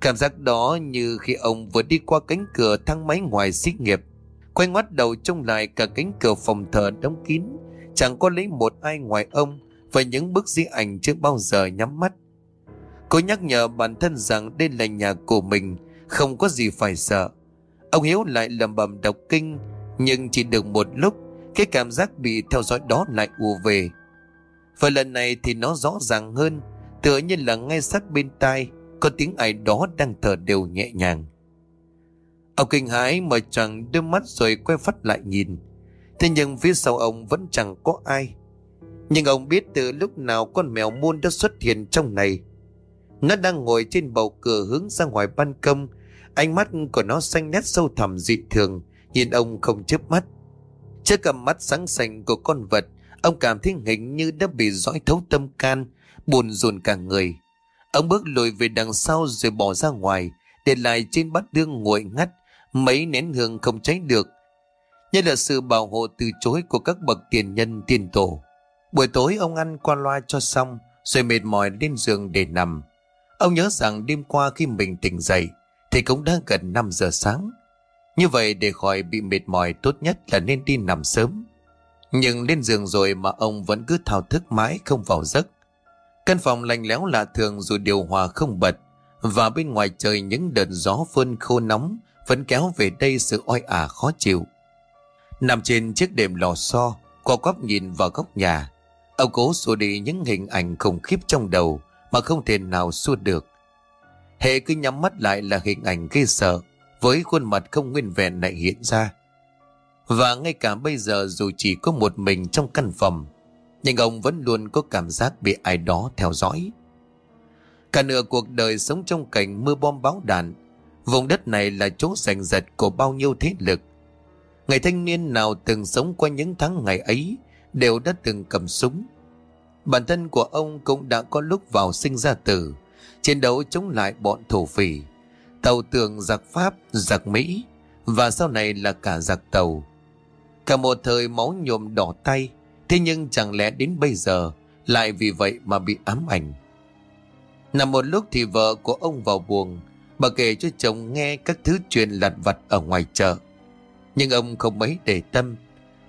[SPEAKER 1] Cảm giác đó như khi ông vừa đi qua cánh cửa thang máy ngoài xí nghiệp. Quay ngoắt đầu trông lại cả cánh cửa phòng thờ đóng kín. Chẳng có lấy một ai ngoài ông và những bức di ảnh chưa bao giờ nhắm mắt. Cô nhắc nhở bản thân rằng đây là nhà của mình, không có gì phải sợ. Ông Hiếu lại lầm bầm đọc kinh, nhưng chỉ được một lúc, cái cảm giác bị theo dõi đó lại ùa về. Và lần này thì nó rõ ràng hơn, tựa như là ngay sát bên tai, có tiếng ai đó đang thở đều nhẹ nhàng. Ông kinh hãi mở chẳng đưa mắt rồi quay phát lại nhìn. Thế nhưng phía sau ông vẫn chẳng có ai. Nhưng ông biết từ lúc nào con mèo muôn đã xuất hiện trong này. Nó đang ngồi trên bầu cửa hướng ra ngoài ban công. Ánh mắt của nó xanh nét sâu thẳm dị thường, nhìn ông không chớp mắt. Trước cầm mắt sáng sành của con vật, ông cảm thấy hình như đã bị dõi thấu tâm can, buồn rùn cả người. Ông bước lùi về đằng sau rồi bỏ ra ngoài, để lại trên bát đương nguội ngắt, mấy nén hương không cháy được. Như là sự bảo hộ từ chối của các bậc tiền nhân tiền tổ. Buổi tối ông ăn qua loa cho xong, rồi mệt mỏi lên giường để nằm. Ông nhớ rằng đêm qua khi mình tỉnh dậy, thì cũng đã gần 5 giờ sáng. Như vậy để khỏi bị mệt mỏi tốt nhất là nên đi nằm sớm. Nhưng lên giường rồi mà ông vẫn cứ thao thức mãi không vào giấc. Căn phòng lạnh lẽo lạ thường dù điều hòa không bật và bên ngoài trời những đợt gió phơn khô nóng vẫn kéo về đây sự oi ả khó chịu. Nằm trên chiếc đệm lò xo, qua góc nhìn vào góc nhà, ông cố xua đi những hình ảnh khủng khiếp trong đầu mà không thể nào xua được. Hệ cứ nhắm mắt lại là hình ảnh ghê sợ, với khuôn mặt không nguyên vẹn lại hiện ra. Và ngay cả bây giờ dù chỉ có một mình trong căn phòng, nhưng ông vẫn luôn có cảm giác bị ai đó theo dõi. Cả nửa cuộc đời sống trong cảnh mưa bom báo đạn, vùng đất này là chỗ giành giật của bao nhiêu thế lực. Người thanh niên nào từng sống qua những tháng ngày ấy đều đã từng cầm súng. Bản thân của ông cũng đã có lúc vào sinh ra tử, chiến đấu chống lại bọn thổ phỉ, tàu tường giặc Pháp, giặc Mỹ và sau này là cả giặc tàu. Cả một thời máu nhuộm đỏ tay, thế nhưng chẳng lẽ đến bây giờ lại vì vậy mà bị ám ảnh. Nằm một lúc thì vợ của ông vào buồng, bà kể cho chồng nghe các thứ chuyện lặt vặt ở ngoài chợ. Nhưng ông không mấy để tâm,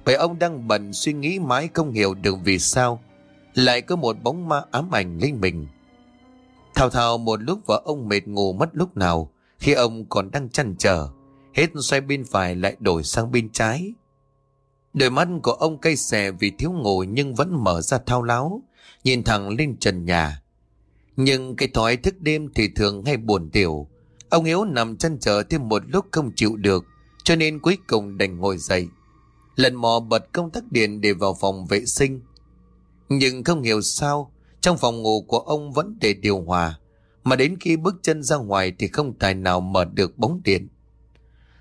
[SPEAKER 1] bởi ông đang bận suy nghĩ mãi không hiểu được vì sao lại có một bóng ma ám ảnh lên mình. Thào thào một lúc vợ ông mệt ngủ mất lúc nào khi ông còn đang chăn trở, hết xoay bên phải lại đổi sang bên trái. Đôi mắt của ông cay xè vì thiếu ngủ nhưng vẫn mở ra thao láo, nhìn thẳng lên trần nhà. Nhưng cái thói thức đêm thì thường hay buồn tiểu. Ông Hiếu nằm chăn trở thêm một lúc không chịu được, cho nên cuối cùng đành ngồi dậy. Lần mò bật công tắc điện để vào phòng vệ sinh. Nhưng không hiểu sao, trong phòng ngủ của ông vẫn để điều hòa, mà đến khi bước chân ra ngoài thì không tài nào mở được bóng điện.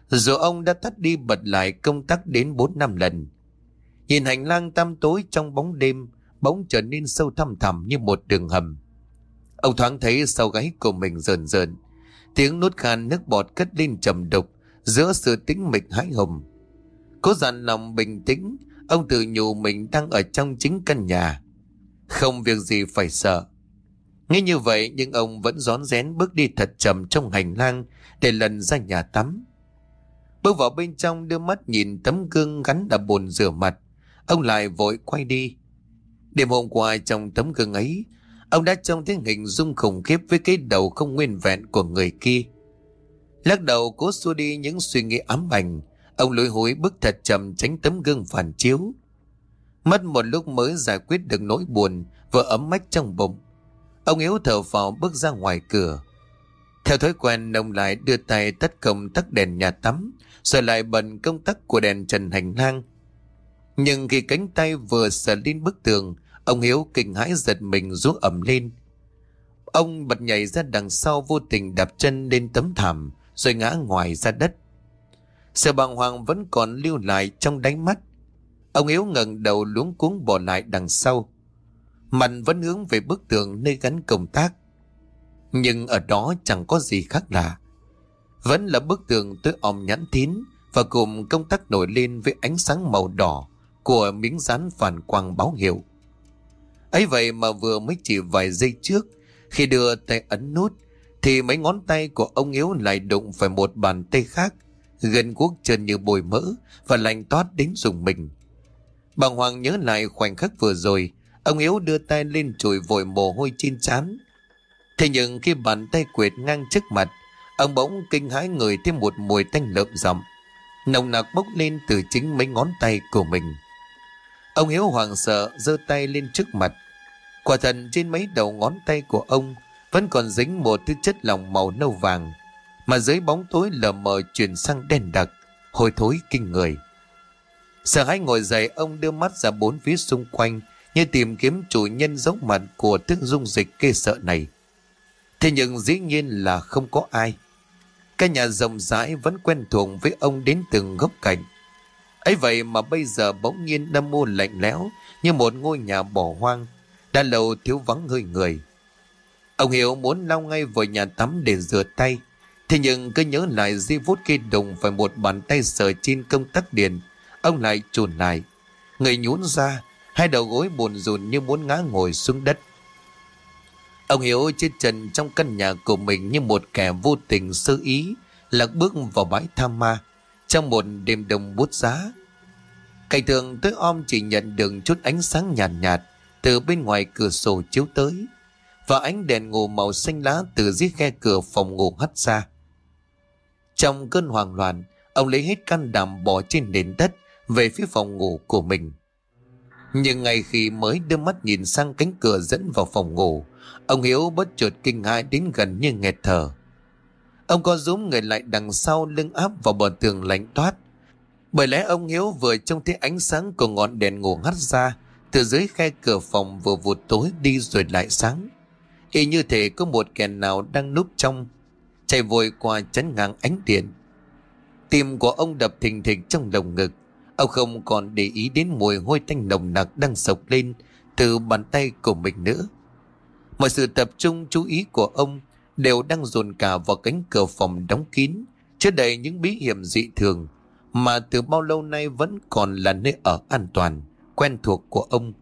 [SPEAKER 1] Dù ông đã tắt đi bật lại công tắc đến 4 năm lần. Nhìn hành lang tăm tối trong bóng đêm, bóng trở nên sâu thăm thẳm như một đường hầm. Ông thoáng thấy sau gáy của mình rờn rờn, tiếng nốt khan nước bọt cất lên trầm đục giữa sự tĩnh mịch hãi hùng. Cố dặn lòng bình tĩnh, ông tự nhủ mình đang ở trong chính căn nhà. Không việc gì phải sợ. Nghe như vậy nhưng ông vẫn rón rén bước đi thật chậm trong hành lang để lần ra nhà tắm. Bước vào bên trong đưa mắt nhìn tấm gương gắn đập bồn rửa mặt. Ông lại vội quay đi. Đêm hôm qua trong tấm gương ấy, ông đã trông thấy hình dung khủng khiếp với cái đầu không nguyên vẹn của người kia. Lắc đầu cố xua đi những suy nghĩ ám ảnh, ông lối hối bước thật chậm tránh tấm gương phản chiếu. Mất một lúc mới giải quyết được nỗi buồn vừa ấm mách trong bụng. Ông yếu thở vào bước ra ngoài cửa. Theo thói quen, ông lại đưa tay tắt công tắt đèn nhà tắm, rồi lại bần công tắc của đèn trần hành lang. Nhưng khi cánh tay vừa sờ lên bức tường, ông Hiếu kinh hãi giật mình rú ẩm lên. Ông bật nhảy ra đằng sau vô tình đạp chân lên tấm thảm, rồi ngã ngoài ra đất. Sự bàng hoàng vẫn còn lưu lại trong đáy mắt. Ông yếu ngẩng đầu luống cuống bỏ lại đằng sau. Mặt vẫn hướng về bức tường nơi gắn công tác. Nhưng ở đó chẳng có gì khác lạ. Vẫn là bức tường tối om nhãn thín và cùng công tắc nổi lên với ánh sáng màu đỏ của miếng dán phản quang báo hiệu. ấy vậy mà vừa mới chỉ vài giây trước, khi đưa tay ấn nút, thì mấy ngón tay của ông yếu lại đụng phải một bàn tay khác gần guốc chân như bồi mỡ và lạnh toát đến dùng mình. Bàng Hoàng nhớ lại khoảnh khắc vừa rồi ông yếu đưa tay lên chùi vội mồ hôi trên trán Thế nhưng khi bàn tay quệt ngang trước mặt ông bỗng kinh hãi người thêm một mùi tanh lợm giọng nồng nặc bốc lên từ chính mấy ngón tay của mình. Ông Hiếu hoàng sợ giơ tay lên trước mặt. Quả thần trên mấy đầu ngón tay của ông vẫn còn dính một thứ chất lỏng màu nâu vàng, mà dưới bóng tối lờ mờ chuyển sang đen đặc, hôi thối kinh người. Sợ hãi ngồi dậy ông đưa mắt ra bốn phía xung quanh như tìm kiếm chủ nhân giống mặt của thức dung dịch kê sợ này. Thế nhưng dĩ nhiên là không có ai. Cái nhà rộng rãi vẫn quen thuộc với ông đến từng góc cạnh. ấy vậy mà bây giờ bỗng nhiên đâm mô lạnh lẽo như một ngôi nhà bỏ hoang, đã lâu thiếu vắng hơi người. Ông Hiểu muốn lao ngay vào nhà tắm để rửa tay, thế nhưng cứ nhớ lại di phút khi đụng phải một bàn tay sờ trên công tắc điện, ông lại trùn lại. Người nhún ra, hai đầu gối buồn rùn như muốn ngã ngồi xuống đất. Ông Hiếu chết trần trong căn nhà của mình như một kẻ vô tình sơ ý, lạc bước vào bãi tham ma, trong một đêm đông bút giá. Cảnh tường tới om chỉ nhận được chút ánh sáng nhàn nhạt, nhạt từ bên ngoài cửa sổ chiếu tới, và ánh đèn ngủ màu xanh lá từ dưới khe cửa phòng ngủ hắt ra. Trong cơn hoang loạn, ông lấy hết can đảm bỏ trên nền đất về phía phòng ngủ của mình. Nhưng ngay khi mới đưa mắt nhìn sang cánh cửa dẫn vào phòng ngủ, Ông Hiếu bất chợt kinh hãi đến gần như nghẹt thở. Ông có rúm người lại đằng sau lưng áp vào bờ tường lạnh toát. Bởi lẽ ông Hiếu vừa trông thấy ánh sáng của ngọn đèn ngủ hắt ra từ dưới khe cửa phòng vừa vụt tối đi rồi lại sáng. Y như thể có một kẻ nào đang núp trong, chạy vội qua chắn ngang ánh điện. Tim của ông đập thình thịch trong lồng ngực. Ông không còn để ý đến mùi hôi tanh nồng nặc đang sộc lên từ bàn tay của mình nữa. Mọi sự tập trung chú ý của ông đều đang dồn cả vào cánh cửa phòng đóng kín, chứa đầy những bí hiểm dị thường mà từ bao lâu nay vẫn còn là nơi ở an toàn, quen thuộc của ông.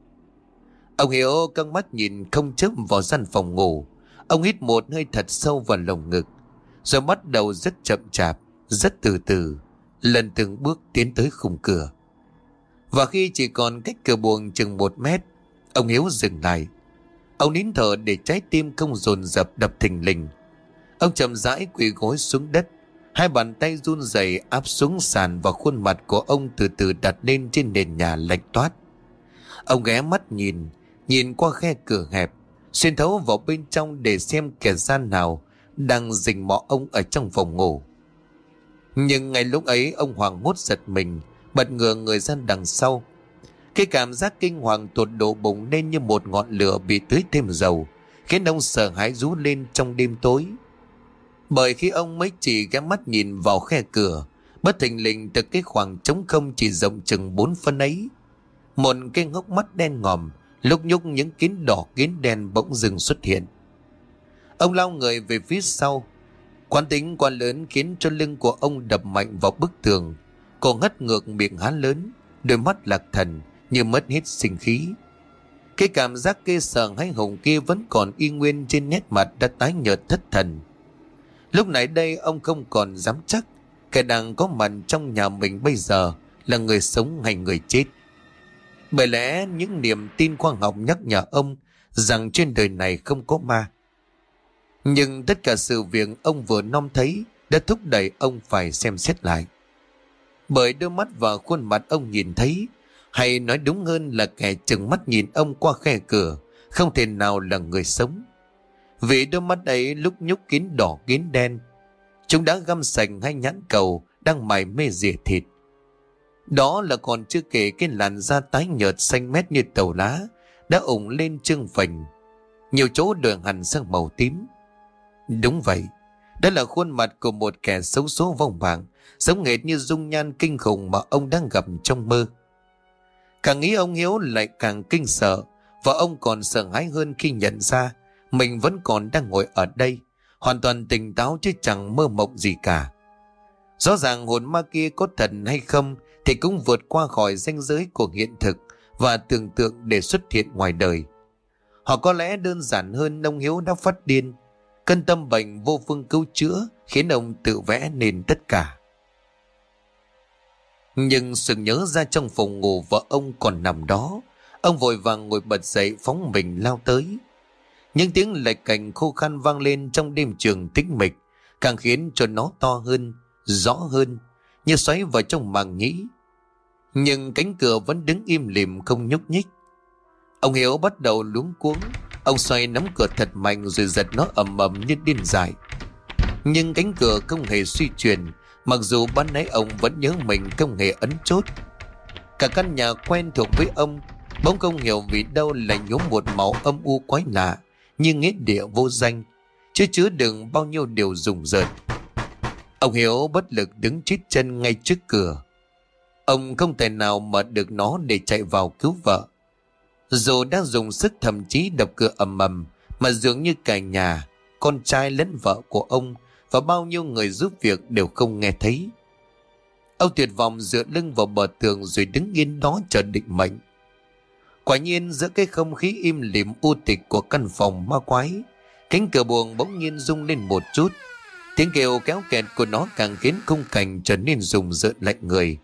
[SPEAKER 1] Ông Hiếu căng mắt nhìn không chớp vào gian phòng ngủ. Ông hít một hơi thật sâu vào lồng ngực, rồi bắt đầu rất chậm chạp, rất từ từ, lần từng bước tiến tới khung cửa. Và khi chỉ còn cách cửa buồng chừng một mét, ông Hiếu dừng lại, Ông nín thở để trái tim không dồn dập đập thình lình. Ông chậm rãi quỳ gối xuống đất. Hai bàn tay run rẩy áp xuống sàn và khuôn mặt của ông từ từ đặt lên trên nền nhà lạnh toát. Ông ghé mắt nhìn, nhìn qua khe cửa hẹp, xuyên thấu vào bên trong để xem kẻ gian nào đang rình mọ ông ở trong phòng ngủ. Nhưng ngay lúc ấy ông hoàng hốt giật mình, bật ngừa người ra đằng sau, cái cảm giác kinh hoàng tột độ bùng lên như một ngọn lửa bị tưới thêm dầu, khiến ông sợ hãi rú lên trong đêm tối. Bởi khi ông mới chỉ ghé mắt nhìn vào khe cửa, bất thình lình từ cái khoảng trống không chỉ rộng chừng bốn phân ấy. Một cái ngốc mắt đen ngòm, lúc nhúc những kín đỏ kín đen bỗng dừng xuất hiện. Ông lao người về phía sau, quán tính quá lớn khiến cho lưng của ông đập mạnh vào bức tường, cổ ngất ngược miệng há lớn, đôi mắt lạc thần, như mất hết sinh khí. Cái cảm giác kê sợ hay hùng kia vẫn còn y nguyên trên nét mặt đã tái nhợt thất thần. Lúc nãy đây ông không còn dám chắc kẻ đang có mặt trong nhà mình bây giờ là người sống hay người chết. Bởi lẽ những niềm tin khoa học nhắc nhở ông rằng trên đời này không có ma. Nhưng tất cả sự việc ông vừa nom thấy đã thúc đẩy ông phải xem xét lại. Bởi đôi mắt và khuôn mặt ông nhìn thấy, hay nói đúng hơn là kẻ chừng mắt nhìn ông qua khe cửa, không thể nào là người sống. Vì đôi mắt ấy lúc nhúc kín đỏ kín đen, chúng đã găm sành hai nhãn cầu đang mải mê rỉa thịt. Đó là còn chưa kể cái làn da tái nhợt xanh mét như tàu lá đã ủng lên trương phành. Nhiều chỗ đổi hẳn sang màu tím. Đúng vậy, đó là khuôn mặt của một kẻ xấu số vòng vàng, giống hệt như dung nhan kinh khủng mà ông đang gặp trong mơ. Càng nghĩ ông Hiếu lại càng kinh sợ, và ông còn sợ hãi hơn khi nhận ra mình vẫn còn đang ngồi ở đây, hoàn toàn tỉnh táo chứ chẳng mơ mộng gì cả. Rõ ràng hồn ma kia có thật hay không thì cũng vượt qua khỏi ranh giới của hiện thực và tưởng tượng để xuất hiện ngoài đời. Họ có lẽ đơn giản hơn ông Hiếu đã phát điên, cân tâm bệnh vô phương cứu chữa khiến ông tự vẽ nên tất cả. Nhưng sự nhớ ra trong phòng ngủ vợ ông còn nằm đó, ông vội vàng ngồi bật dậy phóng mình lao tới. Những tiếng lệch cành khô khan vang lên trong đêm trường tĩnh mịch, càng khiến cho nó to hơn, rõ hơn, như xoáy vào trong màng nhĩ. Nhưng cánh cửa vẫn đứng im lìm không nhúc nhích. Ông Hiếu bắt đầu luống cuống, ông xoay nắm cửa thật mạnh rồi giật nó ầm ầm như điên dại. Nhưng cánh cửa không hề suy chuyển, mặc dù ban nãy ông vẫn nhớ mình không hề ấn chốt. Cả căn nhà quen thuộc với ông, bỗng không hiểu vì đâu lại nhốm một màu âm u quái lạ, như nghĩa địa vô danh, chứ chứa đựng bao nhiêu điều rùng rợn. Ông Hiếu bất lực đứng chít chân ngay trước cửa. Ông không thể nào mở được nó để chạy vào cứu vợ. Dù đang dùng sức thậm chí đập cửa ầm ầm mà dường như cả nhà, con trai lẫn vợ của ông và bao nhiêu người giúp việc đều không nghe thấy. Ông tuyệt vọng dựa lưng vào bờ tường rồi đứng yên đó chờ định mệnh. Quả nhiên giữa cái không khí im lìm u tịch của căn phòng ma quái, cánh cửa buồng bỗng nhiên rung lên một chút. Tiếng kêu kéo kẹt của nó càng khiến khung cảnh trở nên rùng rợn lạnh người.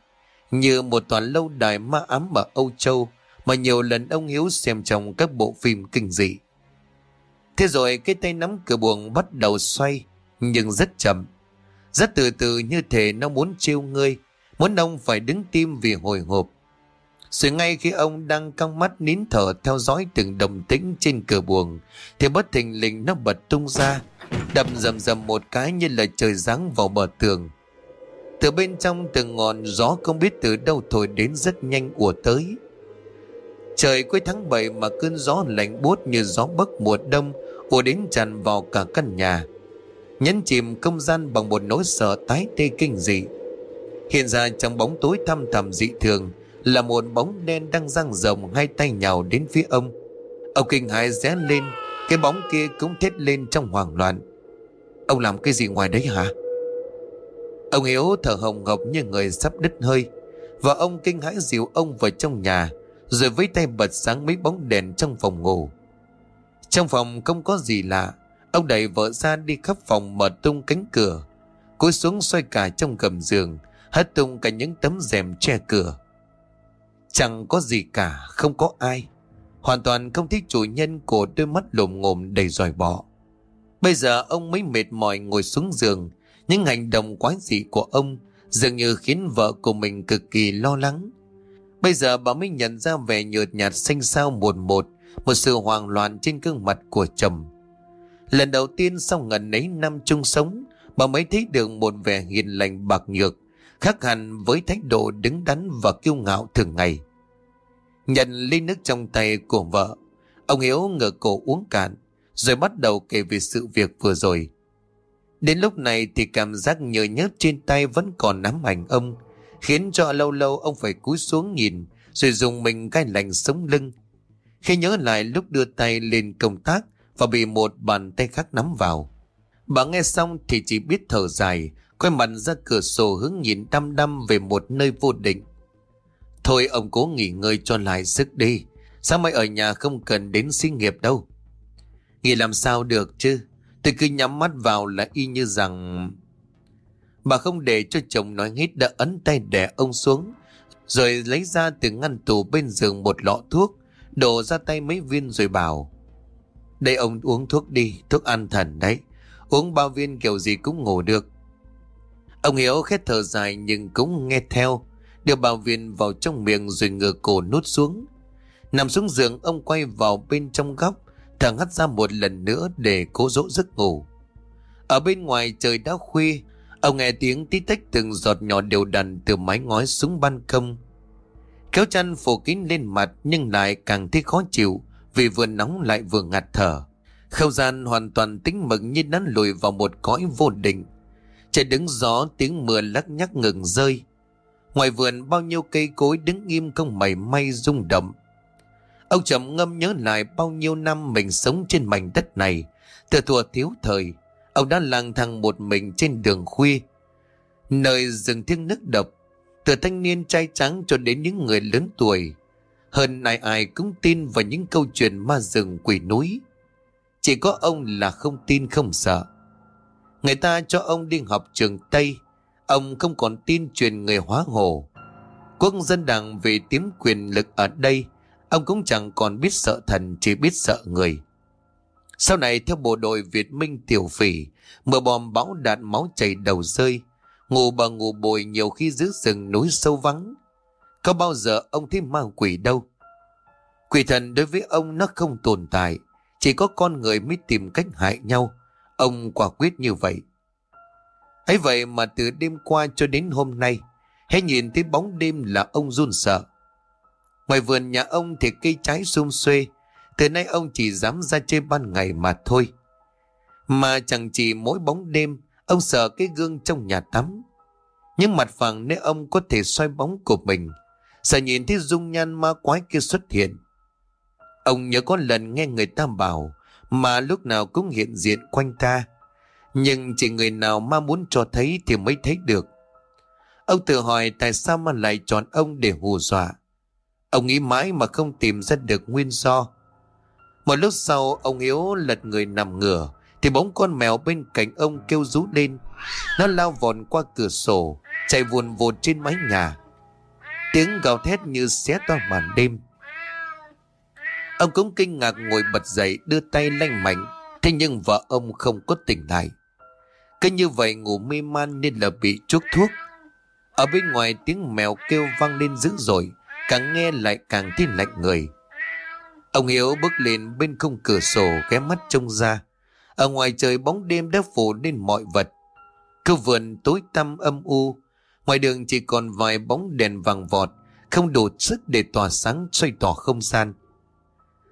[SPEAKER 1] Như một toàn lâu đài ma ám ở Âu Châu mà nhiều lần ông Hiếu xem trong các bộ phim kinh dị. Thế rồi cái tay nắm cửa buồng bắt đầu xoay, nhưng rất chậm. Rất từ từ như thể nó muốn trêu ngươi, muốn ông phải đứng tim vì hồi hộp. Rồi ngay khi ông đang căng mắt nín thở theo dõi từng đồng tĩnh trên cửa buồng, thì bất thình lình nó bật tung ra, đập rầm rầm một cái như là trời giáng vào bờ tường. Từ bên trong từng ngọn gió không biết từ đâu thổi đến rất nhanh ùa tới. Trời cuối tháng 7 mà cơn gió lạnh buốt như gió bắc mùa đông ùa đến tràn vào cả căn nhà. Nhấn chìm không gian bằng một nỗi sợ tái tê kinh dị. Hiện ra trong bóng tối thăm thầm dị thường là một bóng đen đang răng rộng hai tay nhào đến phía ông. Ông kinh hãi ré lên, cái bóng kia cũng thét lên trong hoảng loạn. Ông làm cái gì ngoài đấy hả? Ông Hiếu thở hồng hộc như người sắp đứt hơi Và ông kinh hãi dìu ông vào trong nhà rồi với tay bật sáng mấy bóng đèn trong phòng ngủ. Trong phòng không có gì lạ. Ông đẩy vợ ra đi khắp phòng mở tung cánh cửa. Cúi xuống xoay cả trong gầm giường, Hất tung cả những tấm rèm che cửa. Chẳng có gì cả, Không có ai. Hoàn toàn không thích chủ nhân của đôi mắt lồm ngồm đầy dòi bọ. Bây giờ ông mới mệt mỏi ngồi xuống giường. Những hành động quái dị của ông dường như khiến vợ của mình cực kỳ lo lắng. Bây giờ bà mới nhận ra vẻ nhợt nhạt xanh xao một một, một sự hoang loạn trên gương mặt của chồng. Lần đầu tiên sau ngần ấy năm chung sống, bà mới thấy được một vẻ hiền lành bạc nhược, khác hẳn với thái độ đứng đắn và kiêu ngạo thường ngày. Nhận ly nước trong tay của vợ, ông Hiếu ngửa cổ uống cạn, rồi bắt đầu kể về sự việc vừa rồi. Đến lúc này thì cảm giác nhớ nhớt trên tay vẫn còn nắm ảnh ông, khiến cho lâu lâu ông phải cúi xuống nhìn, rồi dùng mình gai lạnh sống lưng. Khi nhớ lại lúc đưa tay lên công tác và bị một bàn tay khác nắm vào. Bà nghe xong thì chỉ biết thở dài, quay mặt ra cửa sổ hướng nhìn đăm đăm về một nơi vô định. Thôi ông cố nghỉ ngơi cho lại sức đi, Sáng mai ở nhà không cần đến xí nghiệp đâu. Nghỉ làm sao được chứ? Tôi cứ nhắm mắt vào là y như rằng... Bà không để cho chồng nói hết đã ấn tay đè ông xuống. Rồi lấy ra từ ngăn tủ bên giường một lọ thuốc. Đổ ra tay mấy viên rồi bảo. Đây ông uống thuốc đi, thuốc an thần đấy. Uống bao viên kiểu gì cũng ngủ được. Ông Hiếu khét thở dài nhưng cũng nghe theo. Đưa bao viên vào trong miệng rồi ngửa cổ nút xuống. Nằm xuống giường ông quay vào bên trong góc. Thở hắt ra một lần nữa để cố dỗ giấc ngủ. Ở bên ngoài trời đã khuya. Ông nghe tiếng tí tách từng giọt nhỏ đều đặn từ mái ngói xuống ban công. Kéo chăn phủ kín lên mặt nhưng lại càng thấy khó chịu vì vừa nóng lại vừa ngạt thở. Không gian hoàn toàn tĩnh mịch như nắn lùi vào một cõi vô định. Trời đứng gió tiếng mưa lắc nhắc ngừng rơi. Ngoài vườn bao nhiêu cây cối đứng im không mảy may rung động. Ông trầm ngâm nhớ lại bao nhiêu năm mình sống trên mảnh đất này. Từ thuở thiếu thời, ông đã lang thang một mình trên đường khuya. Nơi rừng thiêng nước độc, từ thanh niên trai trắng cho đến những người lớn tuổi. Hơn ai ai cũng tin vào những câu chuyện ma rừng quỷ núi. Chỉ có ông là không tin không sợ. Người ta cho ông đi học trường Tây, ông không còn tin truyền người hóa hồ. Quốc dân đảng vì tiếm quyền lực ở đây, ông cũng chẳng còn biết sợ thần chỉ biết sợ người. Sau này theo bộ đội Việt Minh tiểu phỉ, mưa bom bão đạn máu chảy đầu rơi, ngủ bà ngủ bồi nhiều khi giữ rừng núi sâu vắng. Có bao giờ ông thấy ma quỷ đâu? Quỷ thần đối với ông nó không tồn tại, chỉ có con người mới tìm cách hại nhau. Ông quả quyết như vậy. ấy vậy mà từ đêm qua cho đến hôm nay, hãy nhìn thấy bóng đêm là ông run sợ. Ngoài vườn nhà ông thì cây trái sum xuê, từ nay ông chỉ dám ra chơi ban ngày mà thôi. Mà chẳng chỉ mỗi bóng đêm, ông sợ cái gương trong nhà tắm. Nhưng mặt phẳng nếu ông có thể xoay bóng của mình, sợ nhìn thấy dung nhan ma quái kia xuất hiện. Ông nhớ có lần nghe người ta bảo mà lúc nào cũng hiện diện quanh ta. Nhưng chỉ người nào ma muốn cho thấy thì mới thấy được. Ông tự hỏi tại sao mà lại chọn ông để hù dọa. Ông nghĩ mãi mà không tìm ra được nguyên do. Một lúc sau ông Hiếu lật người nằm ngửa thì bóng con mèo bên cạnh ông kêu rú lên. Nó lao vòn qua cửa sổ, chạy vùn vụt trên mái nhà. Tiếng gào thét như xé toa màn đêm. Ông cũng kinh ngạc ngồi bật dậy đưa tay lanh mạnh. Thế nhưng vợ ông không có tỉnh lại. Cứ như vậy ngủ mê man nên là bị chuốc thuốc. Ở bên ngoài tiếng mèo kêu vang lên dữ dội, càng nghe lại càng tin lạnh người. Ông Hiếu bước lên bên khung cửa sổ ghé mắt trông ra. Ở ngoài trời bóng đêm đã phủ lên mọi vật. Cơ vườn tối tăm âm u, ngoài đường chỉ còn vài bóng đèn vàng vọt, không đủ sức để tỏa sáng xoay tỏa không gian.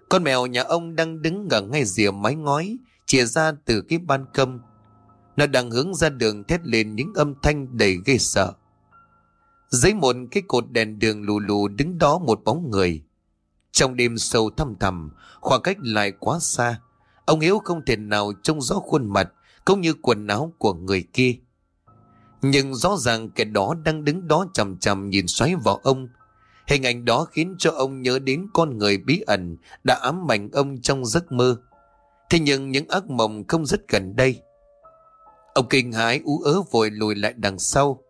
[SPEAKER 1] Con mèo nhà ông đang đứng ở ngay rìa mái ngói, chìa ra từ cái ban công. Nó đang hướng ra đường thét lên những âm thanh đầy ghê sợ. Dưới một cái cột đèn đường lù lù đứng đó một bóng người. Trong đêm sâu thăm thầm, khoảng cách lại quá xa. Ông Hiếu không thể nào trông rõ khuôn mặt cũng như quần áo của người kia. Nhưng rõ ràng kẻ đó đang đứng đó chầm chầm nhìn xoáy vào ông Hình ảnh đó khiến cho ông nhớ đến con người bí ẩn đã ám mạnh ông trong giấc mơ. Thế nhưng những ác mộng không rất gần đây. Ông kinh hái ú ớ vội lùi lại đằng sau.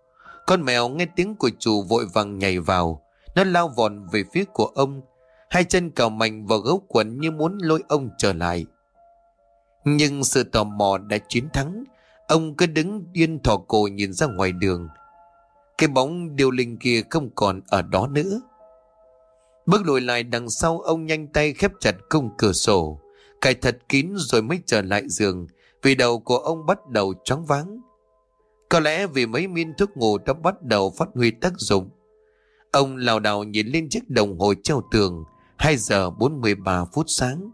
[SPEAKER 1] Con mèo nghe tiếng của chủ vội vàng nhảy vào. Nó lao vòn về phía của ông. Hai chân cào mạnh vào gấu quần như muốn lôi ông trở lại. Nhưng sự tò mò đã chiến thắng. Ông cứ đứng yên thò cổ nhìn ra ngoài đường. Cái bóng điều linh kia không còn ở đó nữa. Bước lùi lại đằng sau ông nhanh tay khép chặt cung cửa sổ, cài thật kín rồi mới trở lại giường, vì đầu của ông bắt đầu choáng váng. Có lẽ vì mấy miên thuốc ngủ đã bắt đầu phát huy tác dụng. Ông lảo đảo nhìn lên chiếc đồng hồ treo tường, 2 giờ 43 phút sáng.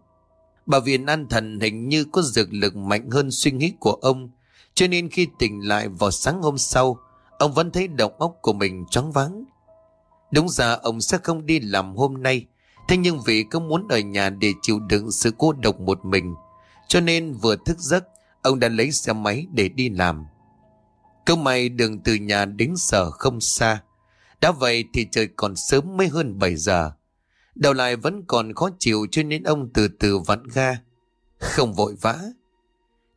[SPEAKER 1] Bà viện an thần hình như có dược lực mạnh hơn suy nghĩ của ông, cho nên khi tỉnh lại vào sáng hôm sau, ông vẫn thấy đầu óc của mình choáng váng. Đúng ra ông sẽ không đi làm hôm nay Thế nhưng vì không muốn ở nhà để chịu đựng sự cô độc một mình Cho nên vừa thức giấc Ông đã lấy xe máy để đi làm Câu may đường từ nhà đến sở không xa Đã vậy thì trời còn sớm mới hơn 7 giờ Đầu lại vẫn còn khó chịu cho nên ông từ từ vặn ga. Không vội vã.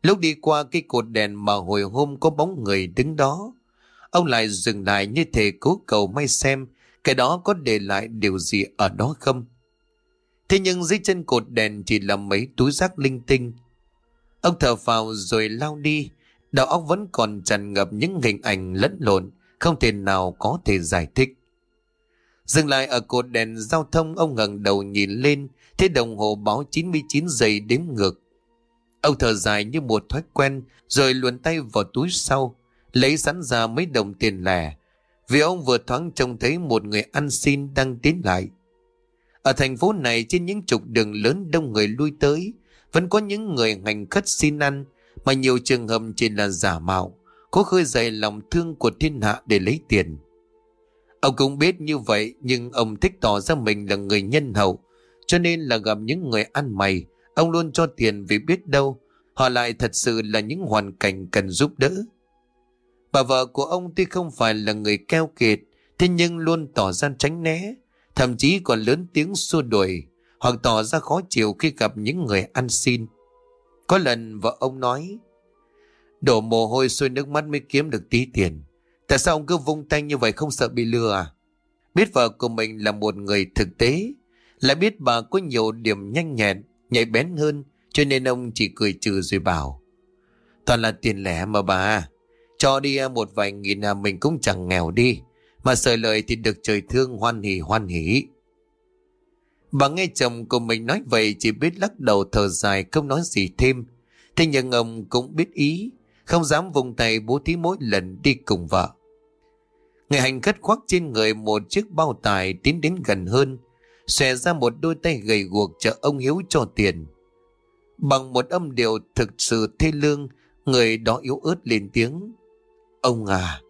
[SPEAKER 1] Lúc đi qua cái cột đèn mà hồi hôm có bóng người đứng đó. Ông lại dừng lại như thể cố cầu may xem cái đó có để lại điều gì ở đó không. Thế nhưng dưới chân cột đèn chỉ là mấy túi rác linh tinh. Ông thở phào rồi lao đi. Đầu óc vẫn còn tràn ngập những hình ảnh lẫn lộn, không thể nào có thể giải thích. Dừng lại ở cột đèn giao thông ông ngẩng đầu nhìn lên, thấy đồng hồ báo 99 giây đếm ngược. Ông thở dài như một thói quen, rồi luồn tay vào túi sau, lấy sẵn ra mấy đồng tiền lẻ. Vì ông vừa thoáng trông thấy một người ăn xin đang tiến lại. Ở thành phố này trên những trục đường lớn đông người lui tới, vẫn có những người hành khất xin ăn, mà nhiều trường hợp chỉ là giả mạo, có khơi dậy lòng thương của thiên hạ để lấy tiền. Ông cũng biết như vậy nhưng ông thích tỏ ra mình là người nhân hậu, cho nên là gặp những người ăn mày, ông luôn cho tiền vì biết đâu họ lại thật sự là những hoàn cảnh cần giúp đỡ. Bà vợ của ông tuy không phải là người keo kiệt, thế nhưng luôn tỏ ra tránh né, thậm chí còn lớn tiếng xua đuổi, hoặc tỏ ra khó chịu khi gặp những người ăn xin. Có lần vợ ông nói, đổ mồ hôi xuôi nước mắt mới kiếm được tí tiền. Tại sao ông cứ vung tay như vậy không sợ bị lừa à? Biết vợ của mình là một người thực tế, lại biết bà có nhiều điểm nhanh nhẹn, nhạy bén hơn, cho nên ông chỉ cười trừ rồi bảo. Toàn là tiền lẻ mà bà, cho đi một vài nghìn à mình cũng chẳng nghèo đi, mà sợi lời thì được trời thương hoan hỉ hoan hỉ. Bà nghe chồng của mình nói vậy chỉ biết lắc đầu thở dài không nói gì thêm. Thế nhưng ông cũng biết ý, không dám vùng tay bố thí mỗi lần đi cùng vợ. Người hành khất khoác trên người một chiếc bao tải tiến đến gần hơn, xòe ra một đôi tay gầy guộc chờ ông Hiếu cho tiền. Bằng một âm điệu thực sự thê lương, người đó yếu ớt lên tiếng. Ông à,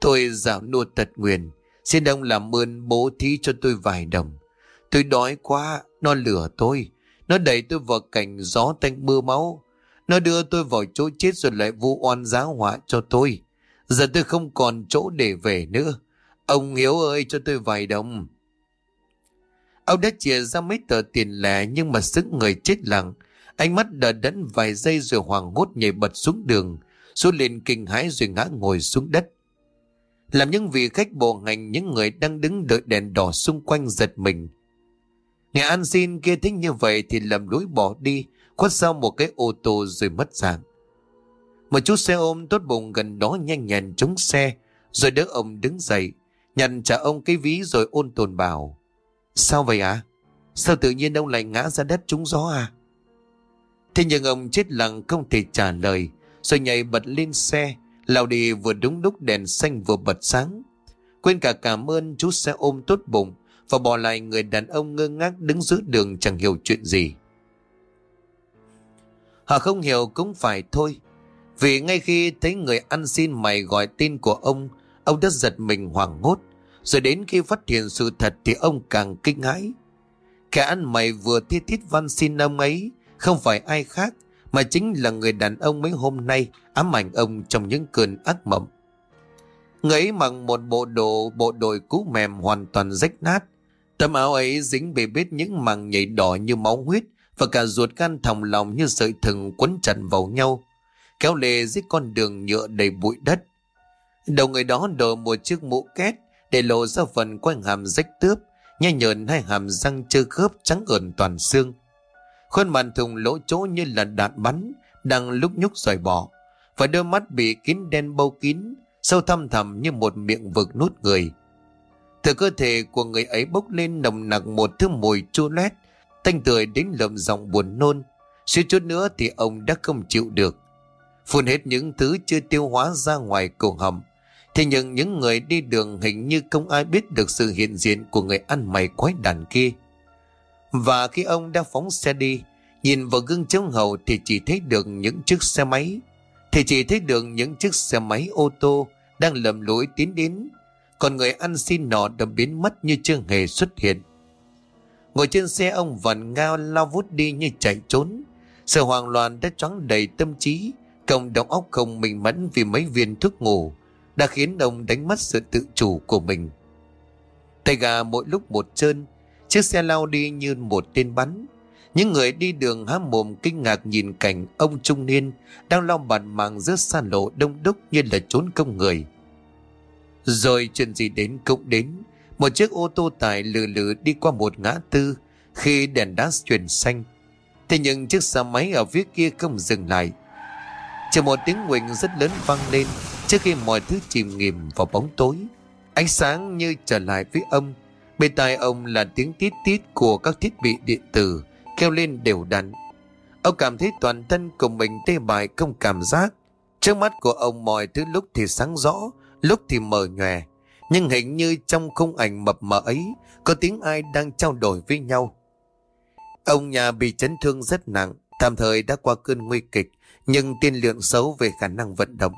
[SPEAKER 1] tôi dạo nua tật nguyền, xin ông làm ơn bố thí cho tôi vài đồng. Tôi đói quá, nó lửa tôi. Nó đẩy tôi vào cảnh gió tanh mưa máu. Nó đưa tôi vào chỗ chết rồi lại vu oan giáo họa cho tôi. Giờ tôi không còn chỗ để về nữa. Ông Hiếu ơi cho tôi vài đồng. Ông đã chia ra mấy tờ tiền lẻ nhưng mà sức người chết lặng. Ánh mắt đờ đẫn vài giây rồi hoàng hốt nhảy bật xuống đường. Xuống lên kinh hãi rồi ngã ngồi xuống đất. Làm những vị khách bộ hành những người đang đứng đợi đèn đỏ xung quanh giật mình. Nghe An xin kia thích như vậy thì lầm lối bỏ đi, khuất sau một cái ô tô rồi mất dạng. Một chút xe ôm tốt bụng gần đó nhanh nhẹn chống xe, rồi đỡ ông đứng dậy, nhận trả ông cái ví rồi ôn tồn bảo. Sao vậy ạ? À? Sao tự nhiên ông lại ngã ra đất trúng gió à? Thế nhưng ông chết lặng không thể trả lời, rồi nhảy bật lên xe, lao đi vừa đúng lúc đèn xanh vừa bật sáng. Quên cả cảm ơn chú xe ôm tốt bụng, và bỏ lại người đàn ông ngơ ngác đứng giữa đường chẳng hiểu chuyện gì. Họ không hiểu cũng phải thôi. Vì ngay khi thấy người ăn xin mày gọi tên của ông, ông đã giật mình hoảng hốt. Rồi đến khi phát hiện sự thật thì ông càng kinh hãi. Kẻ ăn mày vừa thiết thiết văn xin ông ấy, không phải ai khác, mà chính là người đàn ông mấy hôm nay ám ảnh ông trong những cơn ác mộng. Người ấy mặc một bộ đồ bộ đội cũ mềm hoàn toàn rách nát, Tấm áo ấy dính bề bết những màng nhảy đỏ như máu huyết và cả ruột gan thòng lòng như sợi thừng quấn chặt vào nhau, kéo lê dưới con đường nhựa đầy bụi đất. Đầu người đó đội một chiếc mũ két để lộ ra phần quanh hàm rách tướp, nhai nhợn hai hàm răng chưa khớp trắng ẩn toàn xương. Khuôn mặt thùng lỗ chỗ như là đạn bắn, đang lúc nhúc rời bỏ, và đôi mắt bị kín đen bâu kín, sâu thăm thẳm như một miệng vực nút người. Từ cơ thể của người ấy bốc lên nồng nặc một thứ mùi chua lét, tanh tươi đến lầm giọng buồn nôn. suy chút nữa thì ông đã không chịu được. Phun hết những thứ chưa tiêu hóa ra ngoài cổ hầm. Thế nhưng những người đi đường hình như không ai biết được sự hiện diện của người ăn mày quái đàn kia. Và khi ông đã phóng xe đi, nhìn vào gương chống hậu thì chỉ thấy được những chiếc xe máy. Thì chỉ thấy được những chiếc xe máy ô tô đang lầm lối tiến đến còn người ăn xin nọ đã biến mất như chưa hề xuất hiện. Ngồi trên xe ông vặn ngao lao vút đi như chạy trốn. Sự hoang loạn đã choáng đầy tâm trí, cộng đóng óc không mình mẫn vì mấy viên thuốc ngủ, đã khiến ông đánh mất sự tự chủ của mình. Tay gà mỗi lúc một trơn, Chiếc xe lao đi như một tên bắn. Những người đi đường há mồm kinh ngạc nhìn cảnh ông trung niên đang lo bàn mạng giữa xa lộ đông đúc như là trốn công người. Rồi chuyện gì đến cũng đến. Một chiếc ô tô tải lừ lừ đi qua một ngã tư khi đèn đá chuyển xanh. Thế nhưng chiếc xe máy ở phía kia không dừng lại. Chỉ một tiếng nguyện rất lớn vang lên trước khi mọi thứ chìm nghỉm vào bóng tối. Ánh sáng như trở lại với ông. Bên tai ông là tiếng tít tít của các thiết bị điện tử kêu lên đều đặn. Ông cảm thấy toàn thân của mình tê bài không cảm giác. Trước mắt của ông mọi thứ lúc thì sáng rõ, lúc thì mờ nhòe. Nhưng hình như trong khung ảnh mập mờ ấy có tiếng ai đang trao đổi với nhau. Ông nhà bị chấn thương rất nặng, tạm thời đã qua cơn nguy kịch, nhưng tiên lượng xấu về khả năng vận động.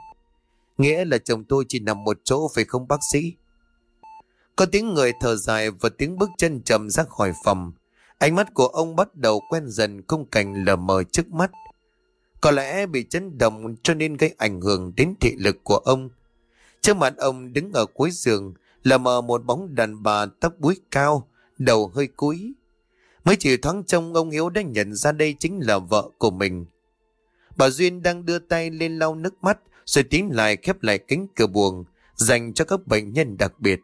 [SPEAKER 1] Nghĩa là chồng tôi chỉ nằm một chỗ phải không bác sĩ? Có tiếng người thở dài và tiếng bước chân chậm ra khỏi phòng. Ánh mắt của ông bắt đầu quen dần khung cảnh lờ mờ trước mắt. Có lẽ bị chấn động cho nên gây ảnh hưởng đến thị lực của ông. Trước mặt ông đứng ở cuối giường là mờ một bóng đàn bà tóc búi cao, đầu hơi cúi. Mới chỉ thoáng trông ông Hiếu đã nhận ra đây chính là vợ của mình. Bà Duyên đang đưa tay lên lau nước mắt rồi tiến lại khép lại cánh cửa buồng dành cho các bệnh nhân đặc biệt.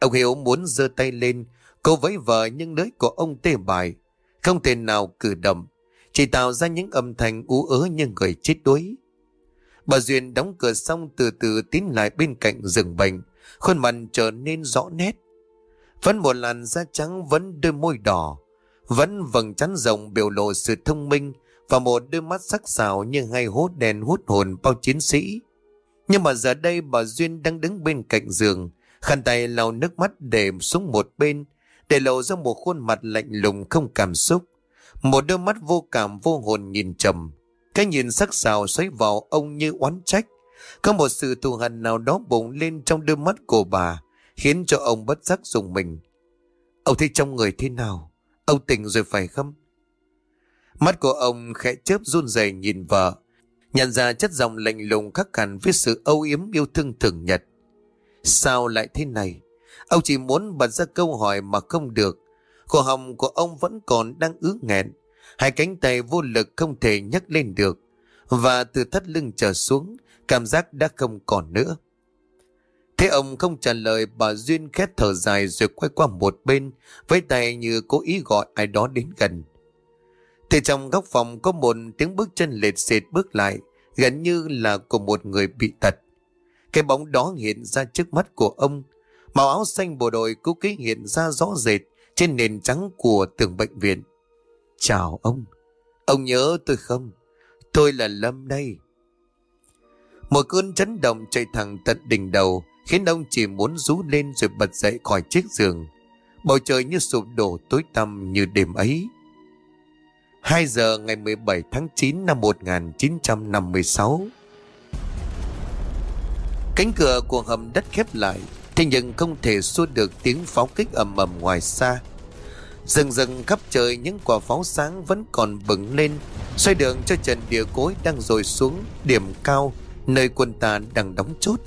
[SPEAKER 1] Ông Hiếu muốn giơ tay lên Cô vẫy vờ nhưng lưỡi của ông tê bài, không thể nào cử động, chỉ tạo ra những âm thanh ú ớ như người chết đuối. Bà Duyên đóng cửa xong từ từ tiến lại bên cạnh giường bệnh, khuôn mặt trở nên rõ nét. Vẫn một làn da trắng vẫn đôi môi đỏ, vẫn vầng trán rồng biểu lộ sự thông minh và một đôi mắt sắc sảo như hai hố đèn hút hồn bao chiến sĩ. Nhưng mà giờ đây bà Duyên đang đứng bên cạnh giường, khăn tay lau nước mắt để xuống một bên, để lộ ra một khuôn mặt lạnh lùng không cảm xúc. Một đôi mắt vô cảm vô hồn nhìn trầm. Cái nhìn sắc sảo xoáy vào ông như oán trách. Có một sự thù hận nào đó bùng lên trong đôi mắt của bà, khiến cho ông bất giác dùng mình. Ông thấy trong người thế nào? Ông tỉnh rồi phải không? Mắt của ông khẽ chớp run rẩy nhìn vợ, nhận ra chất giọng lạnh lùng khắc hẳn với sự âu yếm yêu thương thường nhật. Sao lại thế này? Ông chỉ muốn bật ra câu hỏi mà không được. Cổ họng của ông vẫn còn đang ứ nghẹn. Hai cánh tay vô lực không thể nhấc lên được. Và từ thắt lưng trở xuống, cảm giác đã không còn nữa. Thế ông không trả lời bà Duyên khét thở dài rồi quay qua một bên, với tay như cố ý gọi ai đó đến gần. Thì trong góc phòng có một tiếng bước chân lệt xệt bước lại, gần như là của một người bị tật. Cái bóng đó hiện ra trước mắt của ông, Màu áo xanh bộ đội cũ kỹ hiện ra rõ rệt trên nền trắng của tường bệnh viện. Chào ông. Ông nhớ tôi không? Tôi là Lâm đây. Một cơn chấn động chạy thẳng tận đỉnh đầu khiến ông chỉ muốn rú lên rồi bật dậy khỏi chiếc giường. Bầu trời như sụp đổ tối tăm như đêm ấy. 2 giờ ngày 17 tháng 9 năm 1956 Cánh cửa của hầm đất khép lại, Thế nhưng không thể xua được tiếng pháo kích ầm ầm ngoài xa. Dần dần khắp trời những quả pháo sáng vẫn còn bừng lên Xoay đường cho trần địa cối đang rồi xuống điểm cao, Nơi quân ta đang đóng chốt.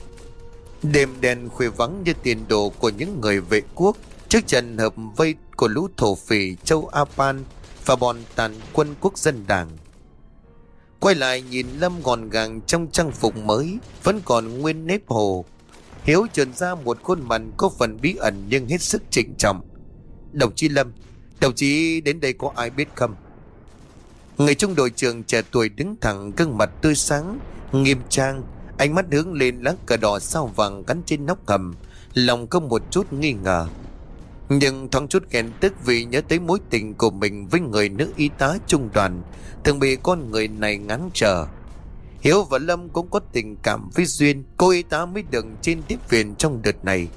[SPEAKER 1] Đêm đèn khuya vắng như tiền đồ của những người vệ quốc, Trước trận hợp vây của lũ thổ phỉ, châu Apan và bọn tàn quân quốc dân đảng Quay lại nhìn Lâm gọn gàng trong trang phục mới Vẫn còn nguyên nếp hồ Hiếu trườn ra một khuôn mặt có phần bí ẩn nhưng hết sức trịnh trọng. Đồng chí Lâm, đồng chí đến đây có ai biết không? Người trung đội trưởng trẻ tuổi đứng thẳng gương mặt tươi sáng, nghiêm trang, ánh mắt hướng lên lá cờ đỏ sao vàng gắn trên nóc hầm, lòng có một chút nghi ngờ. Nhưng thoáng chút ghen tức vì nhớ tới mối tình của mình với người nữ y tá trung đoàn, thường bị con người này ngắn trở. Hiếu và Lâm cũng có tình cảm với Duyên Cô y tá mới được trên tiếp viện trong đợt này.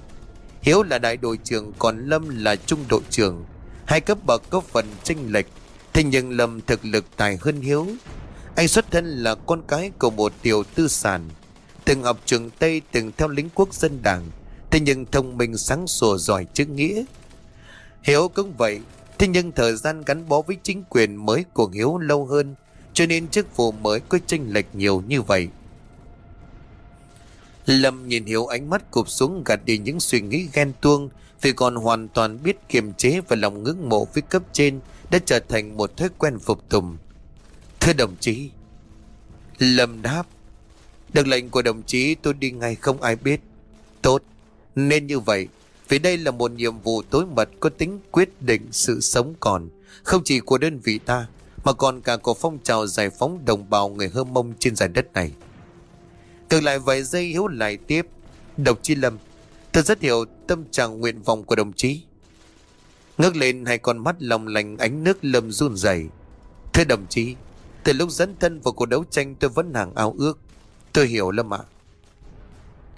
[SPEAKER 1] Hiếu là đại đội trưởng Còn Lâm là trung đội trưởng. Hai cấp bậc có phần tranh lệch Thế nhưng Lâm thực lực tài hơn Hiếu. Anh xuất thân là con cái của một tiểu tư sản Từng học trường Tây Từng theo lính quốc dân đảng Thế nhưng thông minh sáng sủa giỏi chữ nghĩa. Hiếu cũng vậy Thế nhưng thời gian gắn bó với chính quyền mới của Hiếu lâu hơn cho nên chức vụ mới có tranh lệch nhiều như vậy Lâm nhìn Hiếu ánh mắt cụp xuống gạt đi những suy nghĩ ghen tuông Vì còn hoàn toàn biết kiềm chế và lòng ngưỡng mộ với cấp trên đã trở thành một thói quen phục tùng. Thưa đồng chí, Lâm đáp, được lệnh của đồng chí tôi đi ngay không ai biết. Tốt, nên như vậy, vì đây là một nhiệm vụ tối mật có tính quyết định sự sống còn, không chỉ của đơn vị ta, mà còn cả của phong trào giải phóng đồng bào người hơ mông trên giải đất này. Cực lại vài giây hiếu lại tiếp, Độc Chi Lâm, tôi rất hiểu tâm trạng nguyện vọng của đồng chí. Ngước lên hai con mắt lòng lành ánh nước lâm run rẩy. Thưa đồng chí, từ lúc dẫn thân vào cuộc đấu tranh tôi vẫn hàng ao ước. Tôi hiểu Lâm ạ. À.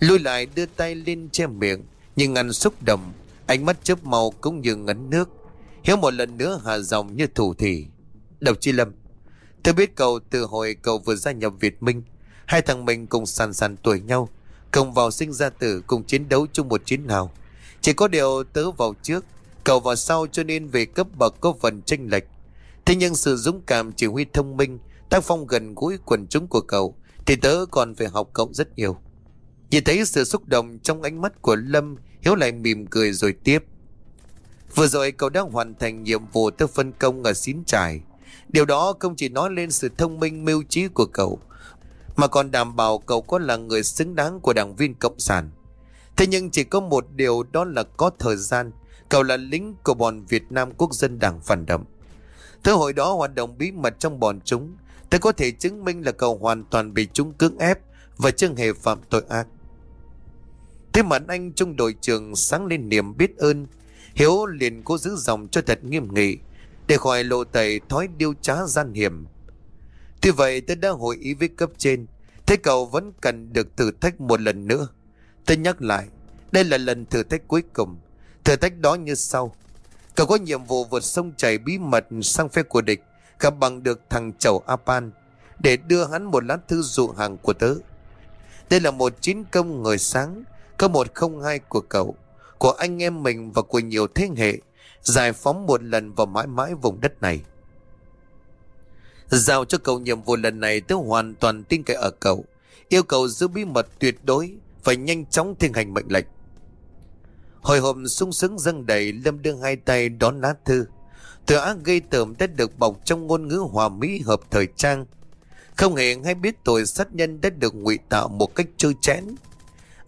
[SPEAKER 1] Lui lại đưa tay lên che miệng, nhưng anh xúc động, ánh mắt chớp màu cũng như ngấn nước. Hiếu một lần nữa hà dòng như thủ thỉ. Độc Chi Lâm, tôi biết cậu từ hồi cậu vừa gia nhập Việt Minh, hai thằng mình cùng sàn sàn tuổi nhau, cùng vào sinh ra tử cùng chiến đấu chung một chiến hào. Chỉ có điều tớ vào trước, cậu vào sau cho nên về cấp bậc có phần tranh lệch. Thế nhưng sự dũng cảm chỉ huy thông minh, tác phong gần gũi quần chúng của cậu, thì tớ còn phải học cậu rất nhiều. Nhìn thấy sự xúc động trong ánh mắt của Lâm, Hiếu lại mỉm cười rồi tiếp. Vừa rồi cậu đã hoàn thành nhiệm vụ theo phân công ở xín trải. Điều đó không chỉ nói lên sự thông minh mưu trí của cậu, mà còn đảm bảo cậu có là người xứng đáng của đảng viên Cộng sản. Thế nhưng chỉ có một điều đó là có thời gian, cậu là lính của bọn Việt Nam Quốc dân Đảng phản động. Thế hội đó hoạt động bí mật trong bọn chúng, thế có thể chứng minh là cậu hoàn toàn bị chúng cưỡng ép và chưa hề phạm tội ác. Thế mặt anh trung đội trưởng sáng lên niềm biết ơn, Hiếu liền cố giữ dòng cho thật nghiêm nghị, để khỏi lộ tẩy thói điêu trá gian hiểm. Tuy vậy tôi đã hội ý với cấp trên, thế cậu vẫn cần được thử thách một lần nữa. Tôi nhắc lại, đây là lần thử thách cuối cùng. Thử thách đó như sau. Cậu có nhiệm vụ vượt sông chảy bí mật sang phe của địch, gặp bằng được thằng chầu Apan, để đưa hắn một lá thư dụ hàng của tớ. Đây là một chiến công người sáng, có một không hai của cậu, của anh em mình và của nhiều thế hệ, giải phóng một lần và mãi mãi vùng đất này. Giao cho cậu nhiệm vụ lần này tớ hoàn toàn tin cậy ở cậu, yêu cầu giữ bí mật tuyệt đối, phải nhanh chóng thi hành mệnh lệnh. Hồi hộp sung sướng dâng đầy Lâm đưa hai tay đón lá thư. Từ ác gây tởm đã được bọc trong ngôn ngữ hòa mỹ hợp thời trang. Không hề hay biết tội sát nhân đã được ngụy tạo một cách trôi chén.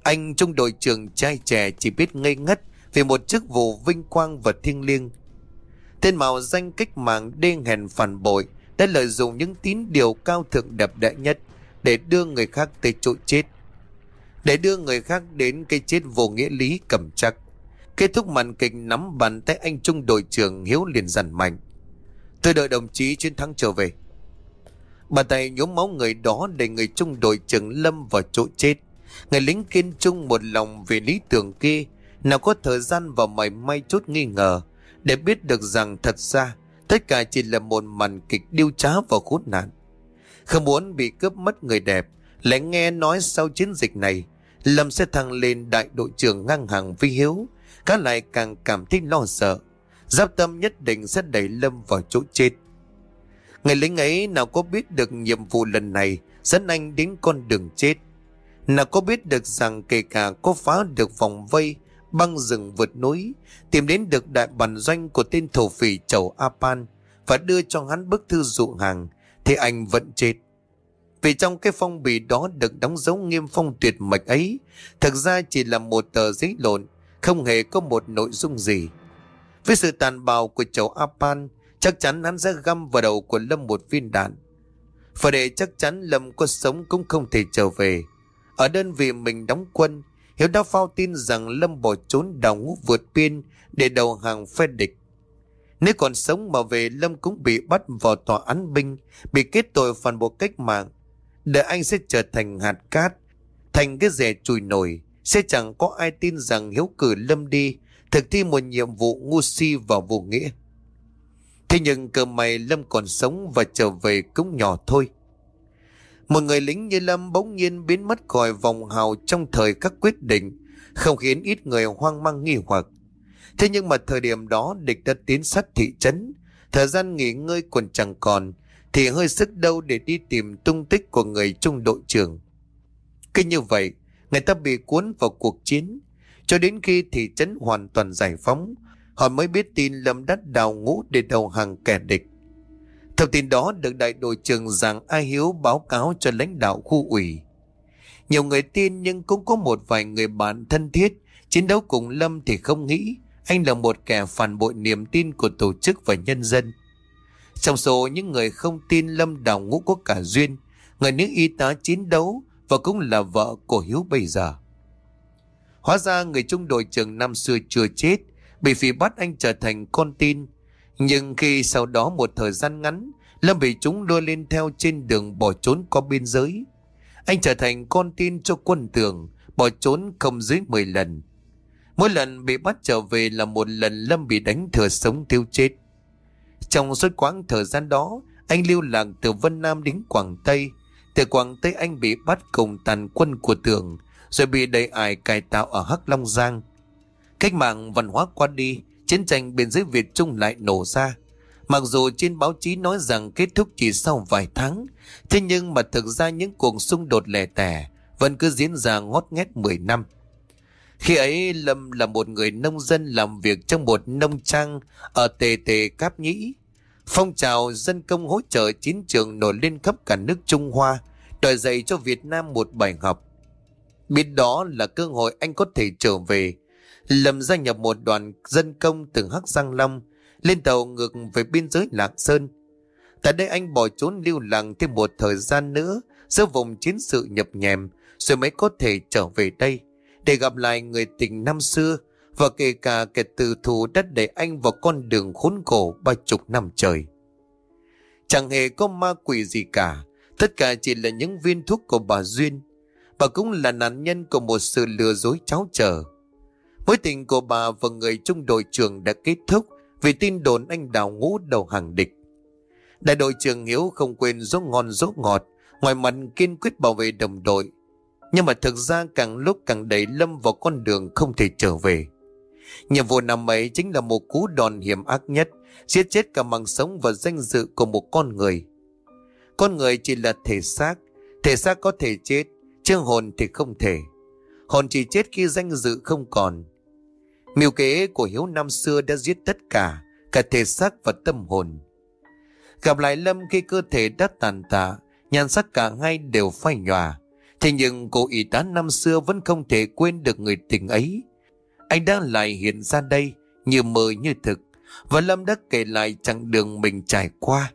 [SPEAKER 1] Anh trung đội trưởng trai trẻ chỉ biết ngây ngất vì một chức vụ vinh quang và thiêng liêng. Tên mạo danh cách mạng đen hèn phản bội đã lợi dụng những tín điều cao thượng đẹp đẽ nhất để đưa người khác tới chỗ chết. Để đưa người khác đến cái chết vô nghĩa lý cầm chắc. Kết thúc màn kịch nắm bàn tay anh trung đội trưởng Hiếu liền dằn mạnh. Tôi đợi đồng chí chiến thắng trở về. Bàn tay nhốm máu người đó để người trung đội trưởng lâm vào chỗ chết. Người lính kiên trung một lòng về lý tưởng kia, nào có thời gian và mảy may chút nghi ngờ, để biết được rằng thật ra tất cả chỉ là một màn kịch điêu trá và khốn nạn. Không muốn bị cướp mất người đẹp, lại nghe nói sau chiến dịch này, Lâm sẽ thăng lên đại đội trưởng ngang hàng vi hiếu, các lại càng cảm thấy lo sợ. Giáp tâm nhất định sẽ đẩy Lâm vào chỗ chết. Người lính ấy nào có biết được nhiệm vụ lần này dẫn anh đến con đường chết. Nào có biết được rằng kể cả có phá được vòng vây, băng rừng vượt núi, tìm đến được đại bản doanh của tên thổ phỉ chầu Apan và đưa cho hắn bức thư dụ hàng, thì anh vẫn chết. Vì trong cái phong bì đó được đóng dấu nghiêm phong tuyệt mạch ấy, thực ra chỉ là một tờ giấy lộn, không hề có một nội dung gì. Với sự tàn bạo của chầu Apan, chắc chắn hắn sẽ găm vào đầu của Lâm một viên đạn. Và để chắc chắn Lâm có sống cũng không thể trở về. Ở đơn vị mình đóng quân, Hiếu đã phao tin rằng Lâm bỏ trốn đào ngũ vượt biên để đầu hàng phe địch. Nếu còn sống mà về Lâm cũng bị bắt vào tòa án binh, bị kết tội phản bộ cách mạng. Để anh sẽ trở thành hạt cát, thành cái rẻ chùi nổi, sẽ chẳng có ai tin rằng Hiếu cử Lâm đi, thực thi một nhiệm vụ ngu si và vô nghĩa. Thế nhưng cơ mày Lâm còn sống và trở về cũng nhỏ thôi. Một người lính như Lâm bỗng nhiên biến mất khỏi vòng hào trong thời các quyết định, không khiến ít người hoang mang nghi hoặc. Thế nhưng mà thời điểm đó địch đã tiến sát thị trấn, thời gian nghỉ ngơi còn chẳng còn, thì hơi sức đâu để đi tìm tung tích của người trung đội trưởng. Cứ như vậy, người ta bị cuốn vào cuộc chiến. Cho đến khi thị trấn hoàn toàn giải phóng, họ mới biết tin Lâm đã đào ngũ để đầu hàng kẻ địch. Thông tin đó được đại đội trưởng Giàng A Hiếu báo cáo cho lãnh đạo khu ủy. Nhiều người tin nhưng cũng có một vài người bạn thân thiết chiến đấu cùng Lâm thì không nghĩ anh là một kẻ phản bội niềm tin của tổ chức và nhân dân. Trong số những người không tin Lâm đào ngũ có cả duyên, người nữ y tá chiến đấu và cũng là vợ của Hiếu bây giờ. Hóa ra người trung đội trưởng năm xưa chưa chết, bị phỉ bắt anh trở thành con tin. Nhưng khi sau đó một thời gian ngắn, Lâm bị chúng đưa lên theo trên đường bỏ trốn qua biên giới. Anh trở thành con tin cho quân tường, bỏ trốn không dưới 10 lần. Mỗi lần bị bắt trở về là một lần Lâm bị đánh thừa sống tiêu chết. Trong suốt quãng thời gian đó, anh lưu lạc từ Vân Nam đến Quảng Tây. Từ Quảng Tây anh bị bắt cùng tàn quân của tường, rồi bị đầy ải cải tạo ở Hắc Long Giang. Cách mạng văn hóa qua đi, chiến tranh biên giới Việt Trung lại nổ ra. Mặc dù trên báo chí nói rằng kết thúc chỉ sau vài tháng, thế nhưng mà thực ra những cuộc xung đột lẻ tẻ vẫn cứ diễn ra ngót nghét 10 năm. Khi ấy Lâm là một người nông dân làm việc trong một nông trang ở Tề Tề Cáp Nhĩ. Phong trào dân công hỗ trợ chiến trường nổi lên khắp cả nước Trung Hoa, đòi dạy cho Việt Nam một bài học. Biết đó là cơ hội anh có thể trở về. Lâm gia nhập một đoàn dân công từ Hắc Giang Long, lên tàu ngược về biên giới Lạc Sơn. Tại đây anh bỏ trốn lưu lặng thêm một thời gian nữa giữa vùng chiến sự nhập nhèm rồi mới có thể trở về đây để gặp lại người tình năm xưa và kể cả kẻ từ thù đất để anh vào con đường khốn khổ ba chục năm trời. Chẳng hề có ma quỷ gì cả, tất cả chỉ là những viên thuốc của bà Duyên. Bà cũng là nạn nhân của một sự lừa dối cháo trở. Mối tình của bà và người trung đội trưởng đã kết thúc vì tin đồn anh đào ngũ đầu hàng địch. Đại đội trưởng Hiếu không quên dỗ ngon dỗ ngọt, ngoài mặt kiên quyết bảo vệ đồng đội. Nhưng mà thực ra càng lúc càng đẩy Lâm vào con đường không thể trở về. Nhiệm vụ năm ấy chính là một cú đòn hiểm ác nhất, giết chết cả mạng sống và danh dự của một con người. Con người chỉ là thể xác, thể xác có thể chết, chứ hồn thì không thể. Hồn chỉ chết khi danh dự không còn. Miêu kế của Hiếu năm xưa đã giết tất cả, cả thể xác và tâm hồn. Gặp lại Lâm khi cơ thể đã tàn tạ, nhan sắc cả hai đều phai nhòa. Thế nhưng cô y tá năm xưa vẫn không thể quên được người tình ấy. Anh đang lại hiện ra đây, như mơ như thực, và Lâm đã kể lại chặng đường mình trải qua.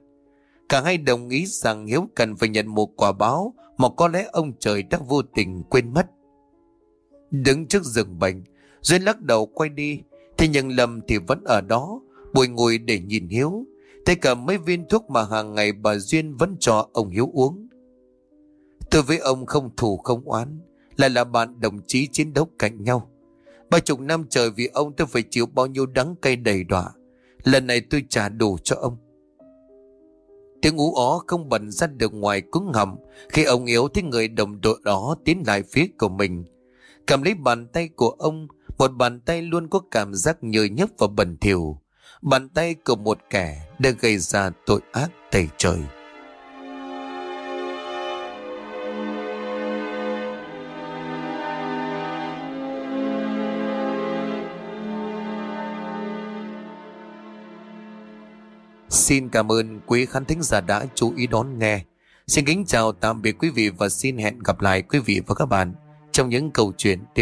[SPEAKER 1] Cả hai đồng ý rằng Hiếu cần phải nhận một quả báo mà có lẽ ông trời đã vô tình quên mất. Đứng trước giường bệnh, Duyên lắc đầu quay đi, thế nhưng Lâm thì vẫn ở đó, bồi ngồi để nhìn Hiếu. Tay cầm mấy viên thuốc mà hàng ngày bà Duyên vẫn cho ông Hiếu uống. Tôi với ông không thù không oán, lại là bạn đồng chí chiến đấu cạnh nhau. Ba chục năm trời vì ông tôi phải chịu bao nhiêu đắng cay đầy đọa. Lần này tôi trả đủ cho ông. Tiếng ú ó không bẩn ra được ngoài cứng hầm khi ông yếu thấy người đồng đội đó tiến lại phía của mình. Cầm lấy bàn tay của ông, một bàn tay luôn có cảm giác nhơ nhấp và bẩn thỉu. Bàn tay của một kẻ đã gây ra tội ác tẩy trời. Xin cảm ơn quý khán thính giả đã chú ý đón nghe. Xin kính chào tạm biệt quý vị và xin hẹn gặp lại quý vị và các bạn trong những câu chuyện tiếp